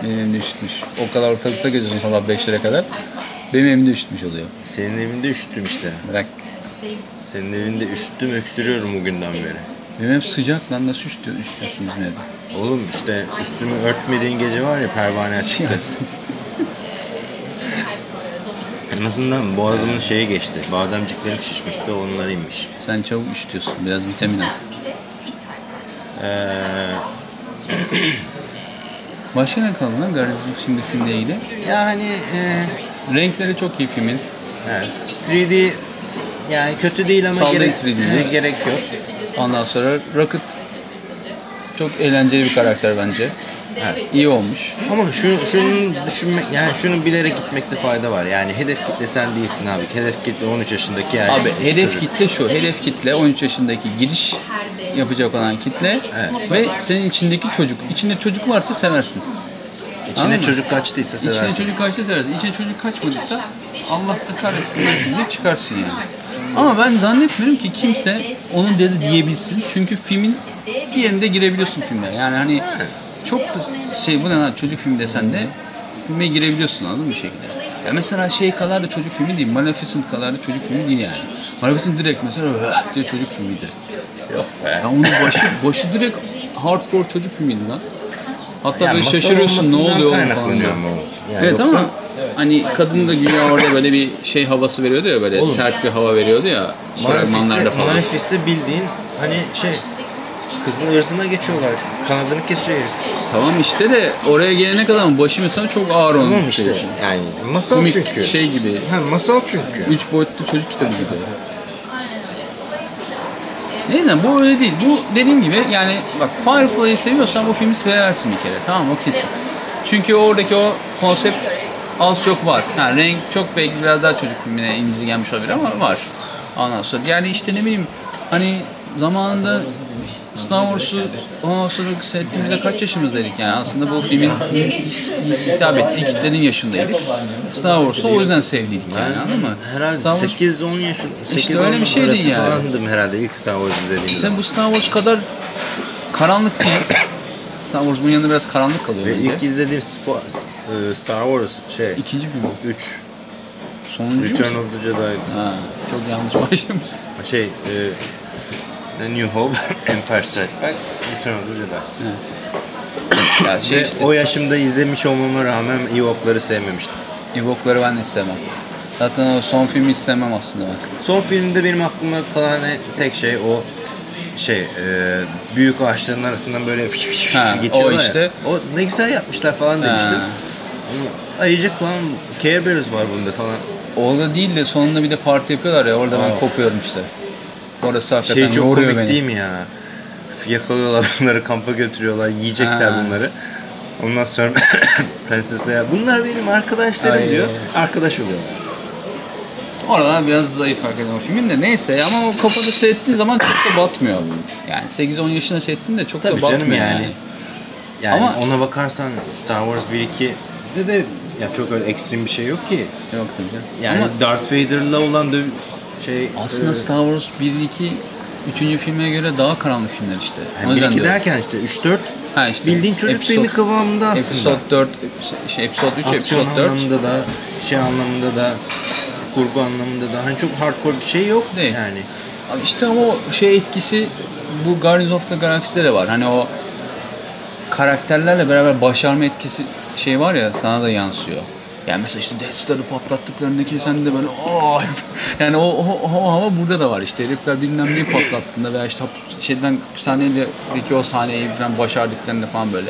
Benim evimde üşütmüş. O kadar ortalıkta geziyorsun sabah 5'lere kadar. Benim evimde üşütmüş oluyor. Senin evinde üşüttüm işte. Bırak. Senin evinde üşüttüm öksürüyorum bugünden beri. Benim ev sıcak lan nasıl üşütü, üşütüyorsun bizim evde? Oğlum işte üstümü örtmediğin gece var ya pervane açıktı. [LAUGHS] En azından boğazımın şeyi geçti. Bademciklerim şişmişti onlar inmiş. Sen çabuk üşütüyorsun. Biraz vitamin al. Ee, Başka ne kaldı lan of şimdi filmle ilgili? yani e, Renkleri çok iyi filmin. evet, 3D yani kötü değil ama Sallayın gerek, 3D'yi. gerek yok. Ondan sonra Rocket çok eğlenceli bir karakter bence. İyi olmuş. Ama şu, şunu düşünmek yani şunu bilerek gitmekte fayda var. Yani hedef kitle sen değilsin abi. Hedef kitle 13 yaşındaki yani. Abi hedef kitle şu. Hedef kitle 13 yaşındaki giriş yapacak olan kitle ve senin içindeki çocuk. İçinde çocuk varsa seversin. İçine Anladın mı? çocuk kaçtıysa İçine seversin. çocuk kaçta seversin. İçine çocuk kaçmadıysa Allah da kahretsin deyip çıkarsın yani. Ama ben zannetmiyorum ki kimse onun dedi diyebilsin. Çünkü filmin bir yerinde girebiliyorsun filme. Yani hani çok da şey bu ne lan çocuk filmi desen de filme girebiliyorsun anladın mı bir şekilde. Ya mesela şey kadar da çocuk filmi değil. Maleficent kadar da çocuk filmi değil yani. Maleficent direkt mesela "Öh" diye çocuk filmidir. Yok be. Ya onun başı, başı direkt hardcore çocuk filmiydi lan. Hatta Ya böyle şaşırıyorsun ne oluyor falan. Yani evet yoksa- ama hani kadın da güya orada böyle bir şey havası veriyordu ya böyle Oğlum. sert bir hava veriyordu ya Manifest'te, falan. Manifest'te bildiğin hani şey kızın ırzına geçiyorlar. Kanadını kesiyor herif. Tamam işte de oraya gelene kadar başı mesela çok ağır onun. Tamam işte. şey. Yani masal Komik çünkü. şey gibi. Ha, masal çünkü. Üç boyutlu çocuk kitabı gibi. Neyse bu öyle değil. Bu dediğim gibi yani bak Firefly'ı seviyorsan bu filmi seversin bir kere. Tamam mı? o kesin. Çünkü oradaki o konsept az çok var. Ha, renk çok belki biraz daha çocuk filmine indirgenmiş olabilir ama var. Ondan sonra yani işte ne bileyim hani zamanında Star Wars'u ondan sonra seyrettiğimizde kaç yaşımızdaydık yani aslında bu filmin hitap ettiği kitlenin yaşındaydık. Star Wars'u o yüzden sevdiydik yani anladın mı? Herhalde Star Wars 8-10 yaşın. İşte 8-10 öyle bir şeydi yani. falandım herhalde ilk Star Wars izlediğimde. Tabi bu Star Wars kadar karanlık değil. Star Wars bunun yanında biraz karanlık kalıyor Ve bence. ilk izlediğim e, Star Wars şey İkinci film. 3 Sonuncu Return of the Jedi Ha, çok yanlış [LAUGHS] başlamışsın. şey e, The New Hope [LAUGHS] Empire Strikes Back Return of the Jedi. Ya şey işte, o yaşımda izlemiş olmama rağmen Ewok'ları sevmemiştim. Ewok'ları ben de istemem. Zaten o son filmi istemem aslında bak. Son filmde benim aklıma kalan tek şey o şey e, büyük ağaçların arasından böyle Ha, geçiyorlar o ya. işte. O ne güzel yapmışlar falan demiştim. Ha. Ama ayıcık falan Care Bears var bunda falan. Orada değil de sonunda bir de parti yapıyorlar ya orada ben Aa. kopuyorum işte. Orası hakikaten Şey çok yoruyor komik beni. değil mi ya? Yakalıyorlar bunları kampa götürüyorlar yiyecekler Ha. bunları. Ondan sonra [COUGHS] Prenses Leia bunlar benim arkadaşlarım Ay. diyor. Arkadaş oluyor. Oralar biraz zayıf hakikaten o filmin de neyse ama o kafada seyrettiğin zaman çok da batmıyor. Yani 8-10 yaşında seyrettin de çok Tabii da canım batmıyor yani. yani. Yani Ama ona bakarsan Star Wars 1-2'de de ya çok öyle ekstrem bir şey yok ki. yok tabii canım. Yani Ama Darth Vader'la olan döv şey aslında e, Star Wars 1 2 üçüncü filme göre daha karanlık filmler işte. yani O yüzden 1-2 diyorum. derken işte 3-4 Ha işte, bildiğin çocuk episode- filmi kıvamında aslında. Episode 4, şey, episode 3, Aksiyon episode 4. anlamında da şey anlamında da kurgu anlamında da hani çok hardcore bir şey yok Değil. yani. Abi işte o şey etkisi bu Guardians of the Galaxy'de de var. Hani o karakterlerle beraber başarma etkisi şey var ya sana da yansıyor. Yani mesela işte Death Star'ı patlattıklarındaki sen de böyle "Aa!" [LAUGHS] yani o, o, o hava burada da var işte herifler bilmem neyi patlattığında veya işte şeyden hapishanedeki o sahneyi falan başardıklarında falan böyle.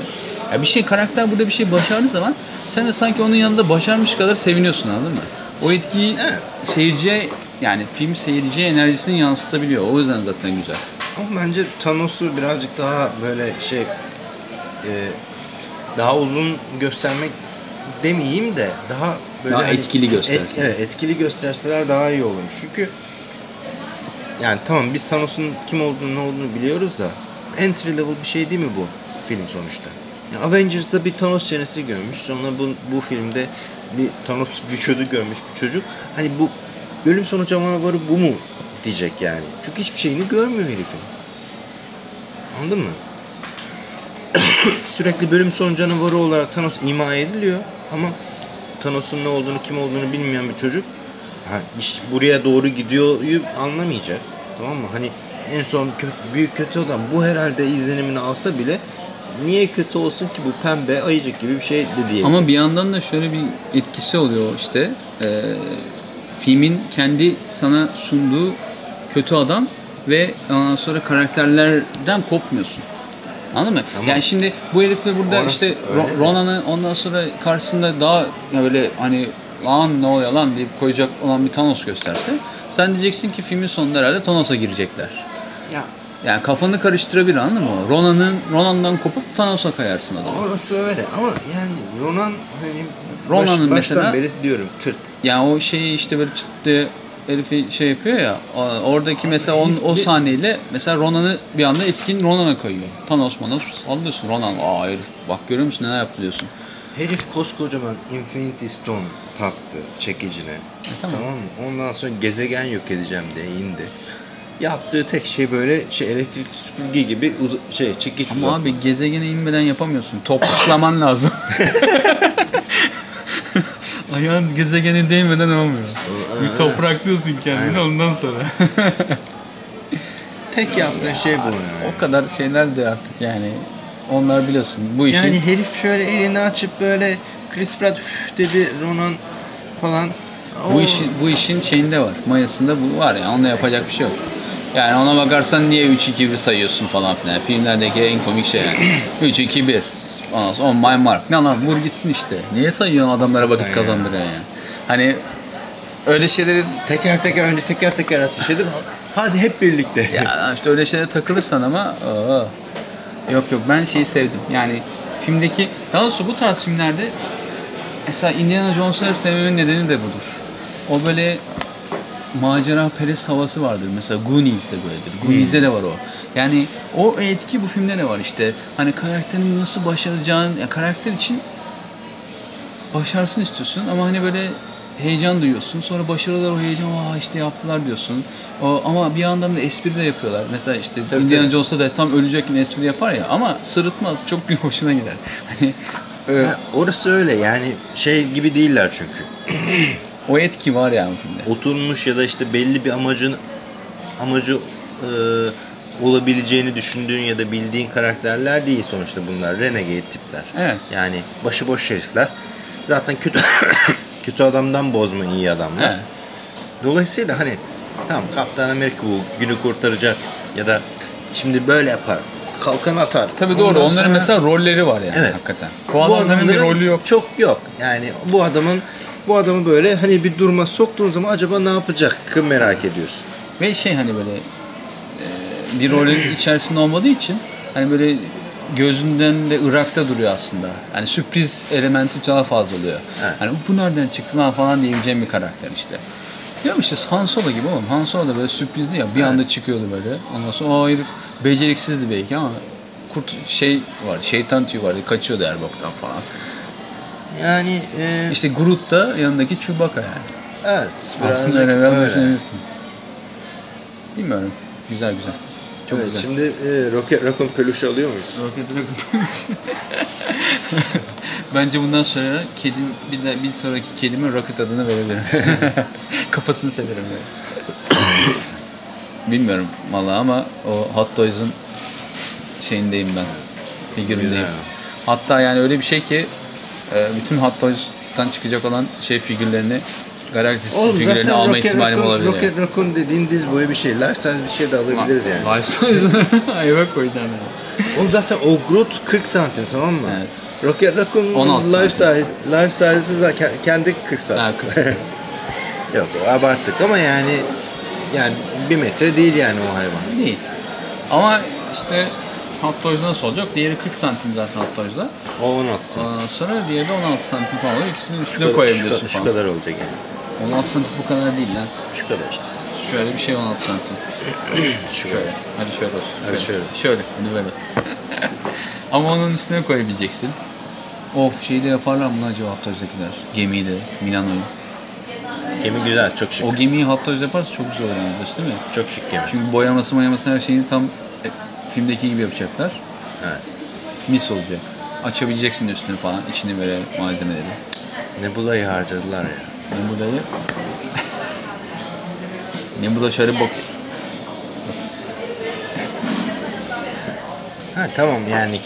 Ya bir şey karakter burada bir şey başardığı zaman sen de sanki onun yanında başarmış kadar seviniyorsun anladın mı? O etkiyi Evet. seyirciye yani film seyirciye enerjisini yansıtabiliyor. O yüzden zaten güzel. Ama bence Thanos'u birazcık daha böyle şey e, daha uzun göstermek demeyeyim de daha böyle Daha hani etkili gösterse. et- evet etkili gösterseler daha iyi olurmuş. Çünkü yani tamam biz Thanos'un kim olduğunu ne olduğunu biliyoruz da entry level bir şey değil mi bu film sonuçta? Yani Avengers'da bir Thanos çenesi görmüş. Sonra bu, bu filmde bir Thanos vücudu görmüş bir çocuk. Hani bu bölüm sonu canavarı bu mu diyecek yani. Çünkü hiçbir şeyini görmüyor herifin. Anladın mı? [COUGHS] Sürekli bölüm sonu canavarı olarak Thanos ima ediliyor ama Thanos'un ne olduğunu, kim olduğunu bilmeyen bir çocuk ha, iş buraya doğru gidiyoryu anlamayacak. Tamam mı? Hani en son kötü, büyük kötü adam bu herhalde izlenimini alsa bile niye kötü olsun ki bu pembe ayıcık gibi bir şey de diye. Ama bir yandan da şöyle bir etkisi oluyor işte. Ee, filmin kendi sana sunduğu kötü adam ve ondan sonra karakterlerden kopmuyorsun. Anladın mı? Ama yani şimdi bu herifle burada orası işte Ro-. Ronan'ı ondan sonra karşısında daha böyle hani lan ne oluyor lan deyip koyacak olan bir Thanos gösterse sen diyeceksin ki filmin sonunda herhalde Thanos'a girecekler. ya Yani kafanı karıştırabilir anladın mı? Ronan'ın Ronan'dan kopup Thanos'a kayarsın adamı. orası öyle ama yani Ronan hani Ronan'ın baş, baştan mesela- beri diyorum tırt. Yani o şeyi işte böyle çıktı herifi şey yapıyor ya oradaki mesela on, o sahneyle mesela Ronan'ı bir anda etkin Ronan'a kayıyor. Thanos Manos alıyorsun Ronan aa herif bak görüyor musun neler yaptı diyorsun. Herif koskocaman Infinity Stone taktı çekicine. tamam. tamam. mı? Ondan sonra gezegen yok edeceğim diye indi. Yaptığı tek şey böyle şey elektrikli süpürge gibi şey çekiç Ama uzatma. abi gezegene inmeden yapamıyorsun. Topraklaman [LAUGHS] lazım. [LAUGHS] Ayağın gezegene değmeden olmuyor. Bir topraklıyorsun kendini Aynen. ondan sonra. [LAUGHS] Tek yaptığı şey bu yani. o kadar şeyler de artık yani onlar biliyorsun bu işi Yani herif şöyle elini açıp böyle Chris Pratt dedi Ronan falan. Bu işin bu işin şeyinde var. Mayasında bu var ya. Onda yapacak bir şey yok. Yani ona bakarsan niye 3 2 1 sayıyorsun falan filan. Filmlerdeki en komik şey yani. 3 2 1. Ondan sonra on my mark. Ne lan vur gitsin işte. Niye sayıyorsun adamlara vakit kazandırıyorsun yani. Hani öyle şeyleri teker teker önce teker teker ateş edip hadi hep birlikte. ya işte öyle şeylere takılırsan ama aa. yok yok ben şeyi sevdim. Yani filmdeki daha doğrusu bu tarz filmlerde mesela Indiana Jones'ları sevmemin nedeni de budur. O böyle macera perest havası vardır. Mesela Goonies'de böyledir. Goonies'de de var o. Yani o etki bu filmde de var işte. Hani karakterin nasıl başaracağını, ya karakter için başarsın istiyorsun ama hani böyle heyecan duyuyorsun. Sonra başarılar o heyecan, aa işte yaptılar diyorsun. O, ama bir yandan da espri de yapıyorlar. Mesela işte Tabii, Indiana tabii. Jones'ta da tam ölecekken espri yapar ya ama sırıtmaz. Çok hoşuna gider. [LAUGHS] Hani e, Ha, orası öyle yani şey gibi değiller çünkü. o etki var yani filmde. Oturmuş ya da işte belli bir amacın amacı e, olabileceğini düşündüğün ya da bildiğin karakterler değil sonuçta bunlar. Renegade tipler. Evet. Yani başıboş herifler. Zaten kötü [COUGHS] kötü adamdan bozma iyi adamlar. Evet. Dolayısıyla hani tamam Kaptan Amerika bu günü kurtaracak ya da şimdi böyle yapar. Kalkan atar. Tabii doğru. Ondan Onların sonra- mesela rolleri var yani Evet. hakikaten. Bu adamların bir rolü yok. Çok yok. Yani bu adamın bu adamı böyle hani bir duruma soktuğun zaman acaba ne yapacak merak ediyorsun. Ve şey hani böyle e, bir rolün içerisinde olmadığı için hani böyle gözünden de ırakta duruyor aslında. Hani sürpriz elementi daha fazla oluyor. Evet. Hani bu nereden çıktı lan falan diyebileceğim bir karakter işte. Diyorum işte Han Solo gibi oğlum. Han Solo da böyle sürprizli ya. Bir anda çıkıyordu böyle. Ondan sonra o herif beceriksizdi belki ama kurt şey var, şeytan tüyü var, kaçıyordu Erbok'tan falan. Yani e, İşte Groot da yanındaki Chewbacca yani. evet. Aslında öyle biraz öyle. düşünebilirsin. Bilmiyorum. Güzel güzel. Çok evet, güzel. Şimdi e, Rocket Raccoon peluşu alıyor muyuz? Rocket Raccoon. [LAUGHS] Bence bundan sonra kedim bir, de, bir sonraki kedime Rocket adını verebilirim. [LAUGHS] Kafasını severim yani. [COUGHS] Bilmiyorum valla ama o Hot Toys'un şeyindeyim ben. Figüründeyim. Güzel. Hatta yani öyle bir şey ki e, bütün Hot Toys'tan çıkacak olan şey figürlerini Galactus figürlerini alma ihtimalim Raccoon, olabilir. Rocket Raccoon dediğin diz boyu bir şey. Life size bir şey de alabiliriz yani. Life size'ını [LAUGHS] ayva koyacağım yani. Oğlum zaten o Groot 40 santim tamam mı? Evet. Rocket Raccoon'un 16 life size, life size'ı zaten kendi 40 santim. Ha, 40. [LAUGHS] Yok abarttık ama yani yani bir metre değil yani o hayvan. Değil. Ama işte Hot Toys nasıl olacak? Diğeri 40 santim zaten Hot Toys'da. O 16 santim. Ondan sonra diğeri de 16 santim falan oluyor. İkisini üstüne Şu koyabiliyorsun şu, kadar- şu falan. kadar olacak yani. 16 santim bu kadar değil lan. Şu kadar işte. Şöyle bir şey 16 santim. [CLEARS THROAT] Şöyle. kadar. Hadi şöyle olsun. Hadi şöyle. Şöyle. Hadi böyle olsun. [LAUGHS] Ama onun üstüne koyabileceksin. Of şeyi de yaparlar mı lan acaba Hot Toys'dakiler? Gemiyi de, Milano'yu. Gemi güzel, çok şık. O gemiyi Toys yaparsa çok güzel olur yani değil mi? Çok şık gemi. Çünkü boyaması boyaması her şeyini tam e, filmdeki gibi yapacaklar. Evet. Mis olacak. Açabileceksin üstünü falan, içini böyle malzemeleri. Nebula'yı harcadılar ya. Ne bu dayı? ne bu da şarı bok. Ha tamam yani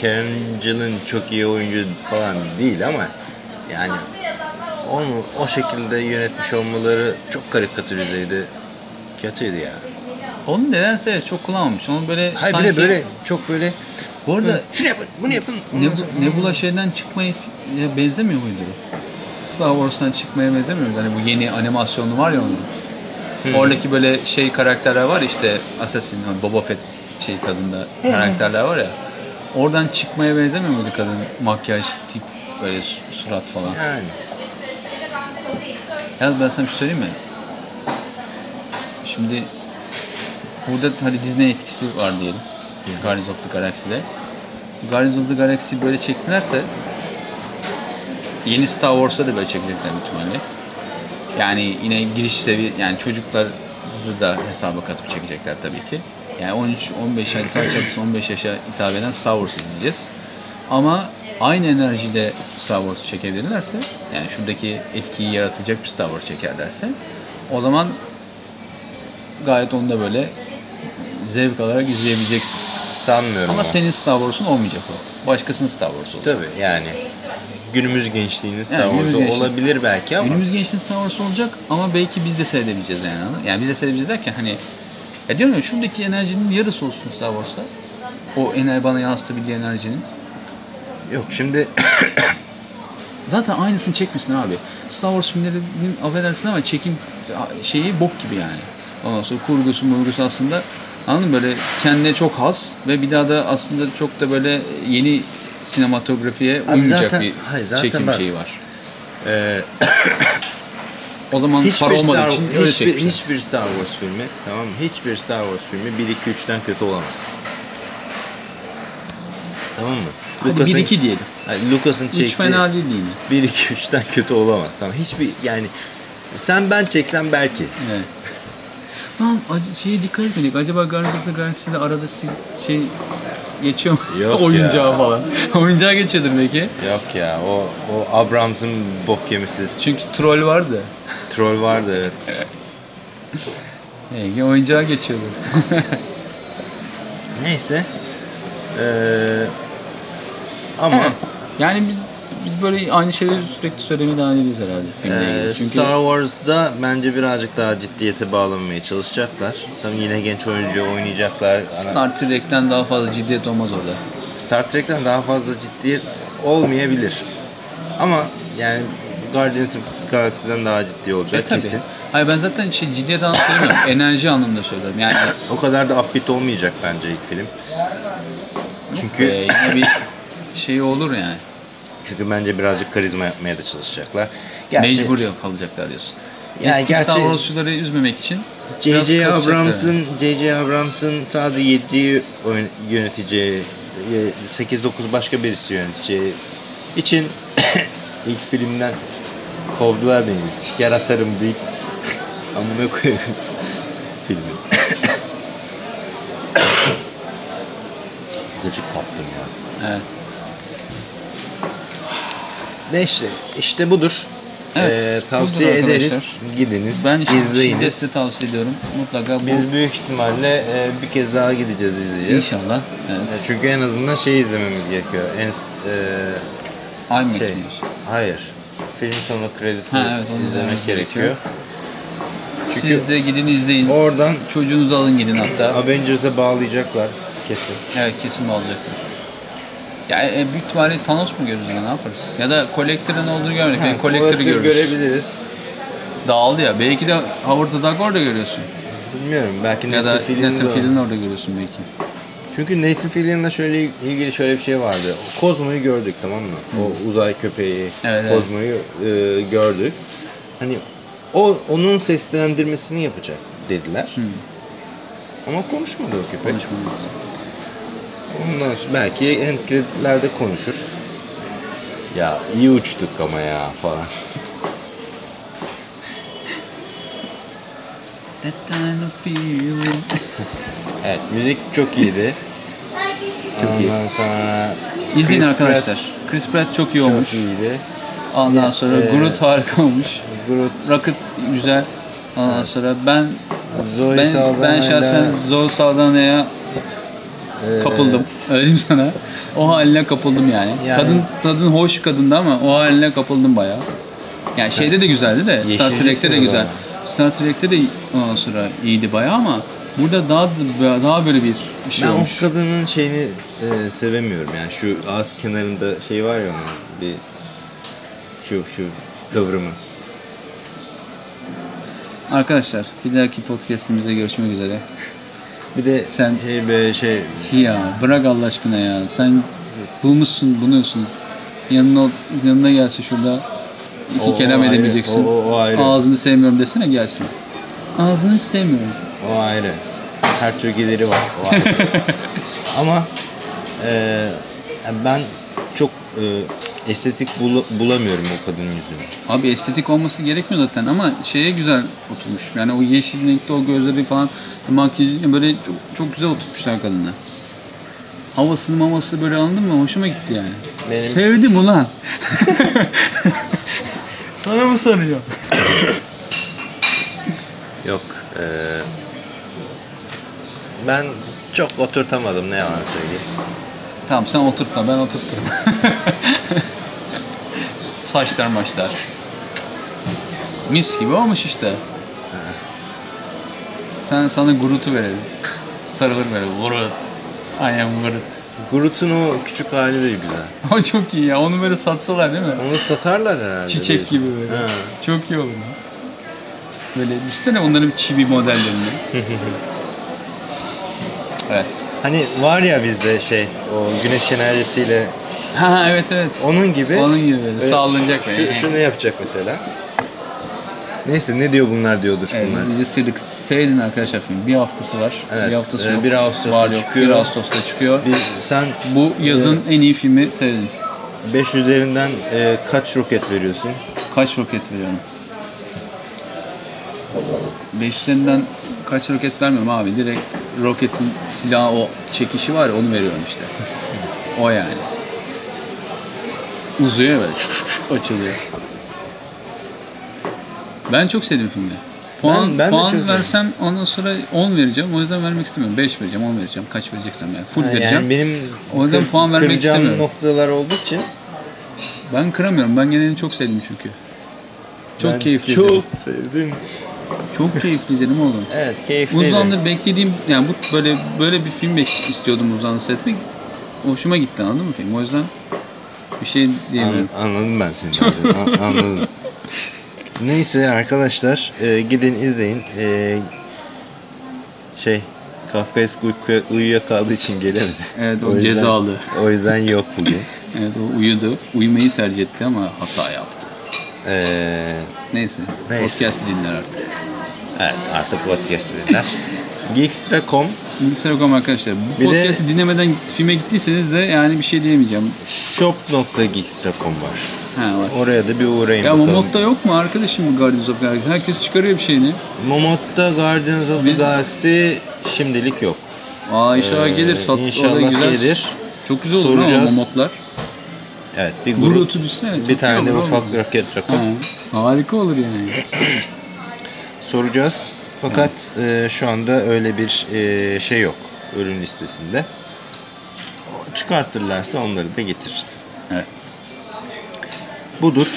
Karen Gillan çok iyi oyuncu falan değil ama yani onu o şekilde yönetmiş olmaları çok karikatürizeydi. Kötüydü ya. Onu nedense çok kullanmamış. Onu böyle Hayır sanki... bir de böyle çok böyle Bu arada şunu yapın bunu yapın. ne, ondan sonra- Nebula şeyden çıkmaya ya benzemiyor muydu? Star Wars'tan çıkmaya benzemiyor muydu? Hani bu yeni animasyonlu var ya onun. Oradaki böyle şey karakterler var işte Assassin, hani Boba Fett şey tadında karakterler var ya. Oradan çıkmaya benzemiyor muydu kadın? Makyaj, tip, böyle su- surat falan. Yani. Yalnız ben sana bir şey söyleyeyim mi? Şimdi burada hadi Disney etkisi var diyelim. Guardians of the Galaxy'de. Guardians of the Galaxy böyle çektilerse yeni Star Wars'a da böyle çekecekler ihtimalle. Yani yine giriş seviye yani çocukları da hesaba katıp çekecekler tabii ki. Yani 13 15 yaş çatısı 15 yaşa hitap eden Star Wars izleyeceğiz. Ama aynı enerjiyle Star Wars çekebilirlerse yani şuradaki etkiyi yaratacak bir Star Wars çekerlerse o zaman gayet onu da böyle zevk alarak izleyebileceksin. Sanmıyorum Ama ama. senin Star Wars'un olmayacak o. Başkasının Star Wars olacak. Tabii yani günümüz gençliğinin Star Yani günümüz Wars'u gençliği. olabilir belki ama Günümüz gençliğin Star Wars olacak ama belki biz de seyredebileceğiz yani. Yani biz de seyredebileceğiz derken hani ya diyorum ya şuradaki enerjinin yarısı olsun Star Wars'ta. O ener bana yansıtabildiği enerjinin. yok şimdi Zaten aynısını çekmişsin abi. Star Wars filmlerinin affedersin ama çekim şeyi bok gibi yani. Ondan sonra kurgusu murgusu aslında anladın mı? Böyle kendine çok has ve bir daha da aslında çok da böyle yeni sinematografiye Abi uymayacak zaten- bir hayır, zaten çekim bak- şeyi var. e, [COUGHS] O zaman hiçbir para olmadığı Star, için öyle hiçbir, çekmişler. hiçbir Star Wars filmi tamam mı? Hiçbir Star Wars filmi 1 2 3'ten kötü olamaz. Tamam mı? Hadi 1-2 diyelim. Hayır, Lucas'ın çektiği Hiç fena değil değil mi? 1 2 3'ten kötü olamaz. Tamam. Hiçbir yani sen ben çeksem belki. Evet. Lan şeye dikkat etmedik. Acaba Guardians of the Galaxy'de arada şey geçiyor mu? Yok [LAUGHS] Oyuncağı ya. falan. [LAUGHS] Oyuncağı geçiyordur belki. Yok ya o o Abrams'ın bok yemisiz Çünkü troll vardı. troll vardı evet. [LAUGHS] Belki oyuncağı geçiyordur. Neyse. Ee, ama yani biz, biz böyle aynı şeyleri sürekli söylemeye devam edeceğiz herhalde filmle Ee, ilgili. Çünkü Star Wars'da bence birazcık daha ciddiyete bağlanmaya çalışacaklar. Tabii yine genç oyuncu oynayacaklar. Star Trek'ten daha fazla ciddiyet olmaz orada. Star Trek'ten daha fazla ciddiyet olmayabilir. Ama yani Guardians of Galaxy'den daha ciddi olacak E tabii. kesin. Hayır ben zaten şey, ciddiyet anlamında söylemiyorum. [COUGHS] Enerji anlamında söylüyorum. Yani O kadar da upbeat olmayacak bence ilk film. Çünkü e, yine bir şey olur yani. Çünkü bence birazcık karizma yapmaya da çalışacaklar. Gerçi, Mecbur kalacaklar diyorsun. Ya Eski gerçi- Star Wars'çuları üzmemek için J.J. Abrams'ın J.J. Abrams'ın sadece 7'yi oyn- yöneteceği, 8-9 başka birisi yöneteceği için [COUGHS] ilk filmden kovdular beni. Siker atarım deyip [LAUGHS] amına koyayım [LAUGHS] filmi. [COUGHS] Gıcık kaptım ya. Evet. Ne işte, budur. Evet, Ee, budur tavsiye arkadaşlar. ederiz. Gidiniz, Ben izleyiniz. şiddetle tavsiye ediyorum. Mutlaka bu Biz büyük ihtimalle e, bir kez daha gideceğiz, izleyeceğiz. inşallah. Evet. E, Çünkü en azından şey izlememiz gerekiyor. En e, IMAX şey, mi hayır. Film sonu kredi Ha, evet, onu izlemek gerekiyor. gerekiyor. Çünkü Siz de gidin izleyin. oradan Çocuğunuzu alın gidin hatta. Avengers'e bağlayacaklar kesin. Evet kesin olacaklar. Ya e, büyük ihtimalle Thanos mu görürüz ne yaparız? Ya da Collector'ın olduğunu görmedik. Yani Collector'ı Collector görürüz. görebiliriz. Dağıldı ya. Belki de Howard the Duck orada görüyorsun. Bilmiyorum. Belki Ya da Nathan Fillion'da- Nathan Fillion'ı orada görüyorsun belki. Çünkü Nathan Fillion'la şöyle ilgili şöyle bir şey vardı. Kozmo'yu gördük tamam mı? O uzay köpeği Evet, evet. Kozmo'yu e, gördük. Hani o onun seslendirmesini yapacak dediler. Ama konuşmadı o köpek. Konuşmamız. Ondan sonra belki end kreditlerde konuşur. Ya iyi uçtuk ama ya falan. That kind of feeling. [LAUGHS] Evet müzik çok iyiydi. Çok iyi. Ondan sonra İzleyin Chris arkadaşlar. Pratt Chris Pratt çok iyi olmuş. Çok iyiydi. Ondan Ya, sonra e, Groot harika olmuş. Groot, Rocket güzel. Ondan sonra ben Zoe ben, ben şahsen Zoe Saldana'ya kapıldım. Öyle diyeyim sana. O haline kapıldım yani. Yani- Kadın kadın hoş kadındı ama o haline kapıldım bayağı. Yani şeyde de güzeldi de Star Trek'te de güzel. Star Trek'te de ondan sonra iyiydi bayağı ama burada daha daha böyle bir şey Ben olmuş. o kadının şeyini e, sevemiyorum yani şu ağız kenarında şey var ya onun bir şu şu kıvrımı. Arkadaşlar bir dahaki podcast'imizde görüşmek üzere. Bir de Sen- şey be şey Ya bırak Allah aşkına ya. Sen bulmuşsun, buluyorsun. Yanına yanına gelse şurada iki O- kelam o edemeyeceksin. o- o- ayrı. Ağzını sevmiyorum desene gelsin. Ağzını sevmiyorum. o ayrı. Her tür geliri var. O ayrı. [LAUGHS] Ama e, ben çok e, estetik bula- bulamıyorum o kadının yüzünü. Abi estetik olması gerekmiyor zaten ama şeye güzel oturmuş. Yani o yeşil renkte o gözleri falan makyajı böyle çok, çok güzel oturtmuşlar kadına. Havasını maması böyle anladın mı? Hoşuma gitti yani. Benim- Sevdim ulan. [LAUGHS] Sana mı sanıyorum? Yok. e, ben çok oturtamadım ne yalan söyleyeyim. Tamam sen oturtma ben oturturum. [LAUGHS] Saçlar maçlar. Mis gibi olmuş işte. Sen sana Groot'u verelim. Sarılır böyle. I am Groot. Groot'un o küçük hali de güzel. [LAUGHS] O çok iyi ya. Onu böyle satsalar değil mi? Onu satarlar herhalde. Çiçek gibi böyle. Ha. Çok iyi olur. Böyle düşünsene onların çivi modellerini. [LAUGHS] evet. Hani var ya bizde şey o güneş enerjisiyle Ha evet evet. onun gibi. Onun gibi böyle sallanacak şu, böyle. Şunu yapacak mesela. Neyse ne diyor bunlar diyordur Evet, bunlar. biz izledik. Seyredin arkadaşlar film. Bir haftası var. Evet, Bir haftası e, yok. 1 Ağustos'ta var yok. çıkıyor. 1 Ağustos'ta çıkıyor. Bir, sen Bu yazın en iyi filmi seyredin. 5 üzerinden e, kaç roket veriyorsun? Kaç roket veriyorum? Beşlerinden kaç roket vermiyorum abi. Direkt roketin silahı o çekişi var ya onu veriyorum işte. o yani. Uzuyor böyle şuk şuk açılıyor. Ben çok sevdim filmi. Puan, Ben- ben puan versem ondan sonra 10 vereceğim. O yüzden vermek istemiyorum. 5 vereceğim, 10 vereceğim. Kaç vereceksem yani. Full Ha, vereceğim. Yani benim O yüzden kır- puan vermek istemiyorum. noktalar olduğu için Ben kıramıyorum. Ben genelini çok sevdim çünkü. Çok ben keyifli Çok izledim. sevdim. Çok [LAUGHS] keyifli izledim oğlum. Evet keyifliydi. Uzun zamandır beklediğim yani bu böyle böyle bir film istiyordum zamandır seyretmek. Hoşuma gitti anladın mı film? O yüzden bir şey diyemiyorum. An- anladım ben seni. an- anladım. Neyse arkadaşlar e, gidin izleyin. E, şey Kafkaesk uykuya, uyuyakaldığı için gelemedi. Evet, o yüzden- cezalı. O yüzden yok bugün. [LAUGHS] Evet o uyudu. Uyumayı tercih etti ama hata yaptı. E, Neyse. Neyse. Podcast'ı dinler artık. Evet artık podcast dinler. [LAUGHS] Geekstra.com Bilgisayar.com arkadaşlar. Bu Bir de- podcast'ı dinlemeden filme gittiyseniz de yani bir şey diyemeyeceğim. shop.geekstra.com var. Ha var. Oraya da bir uğrayın Ya bakalım. Momot'ta yok mu arkadaşım bu Guardians of the Galaxy? Herkes çıkarıyor bir şeyini. Momot'ta Guardians of the Galaxy şimdilik yok. Aa inşallah Ee, gelir. Sat, inşallah gelir. Çok güzel olur Soracağız. Momotlar. Evet bir grup, Groot'u düşsene. çok bir tane de olur ufak oğlum. roket rakip Ha, harika olur yani. [CLEARS THROAT] soracağız. Fakat e, şu anda öyle bir e, şey yok ürün listesinde. Çıkartırlarsa onları da getiririz. Evet. Budur.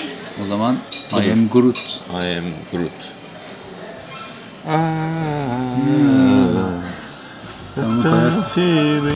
O zaman I am Groot. I am Groot. Sen onu koyarsın.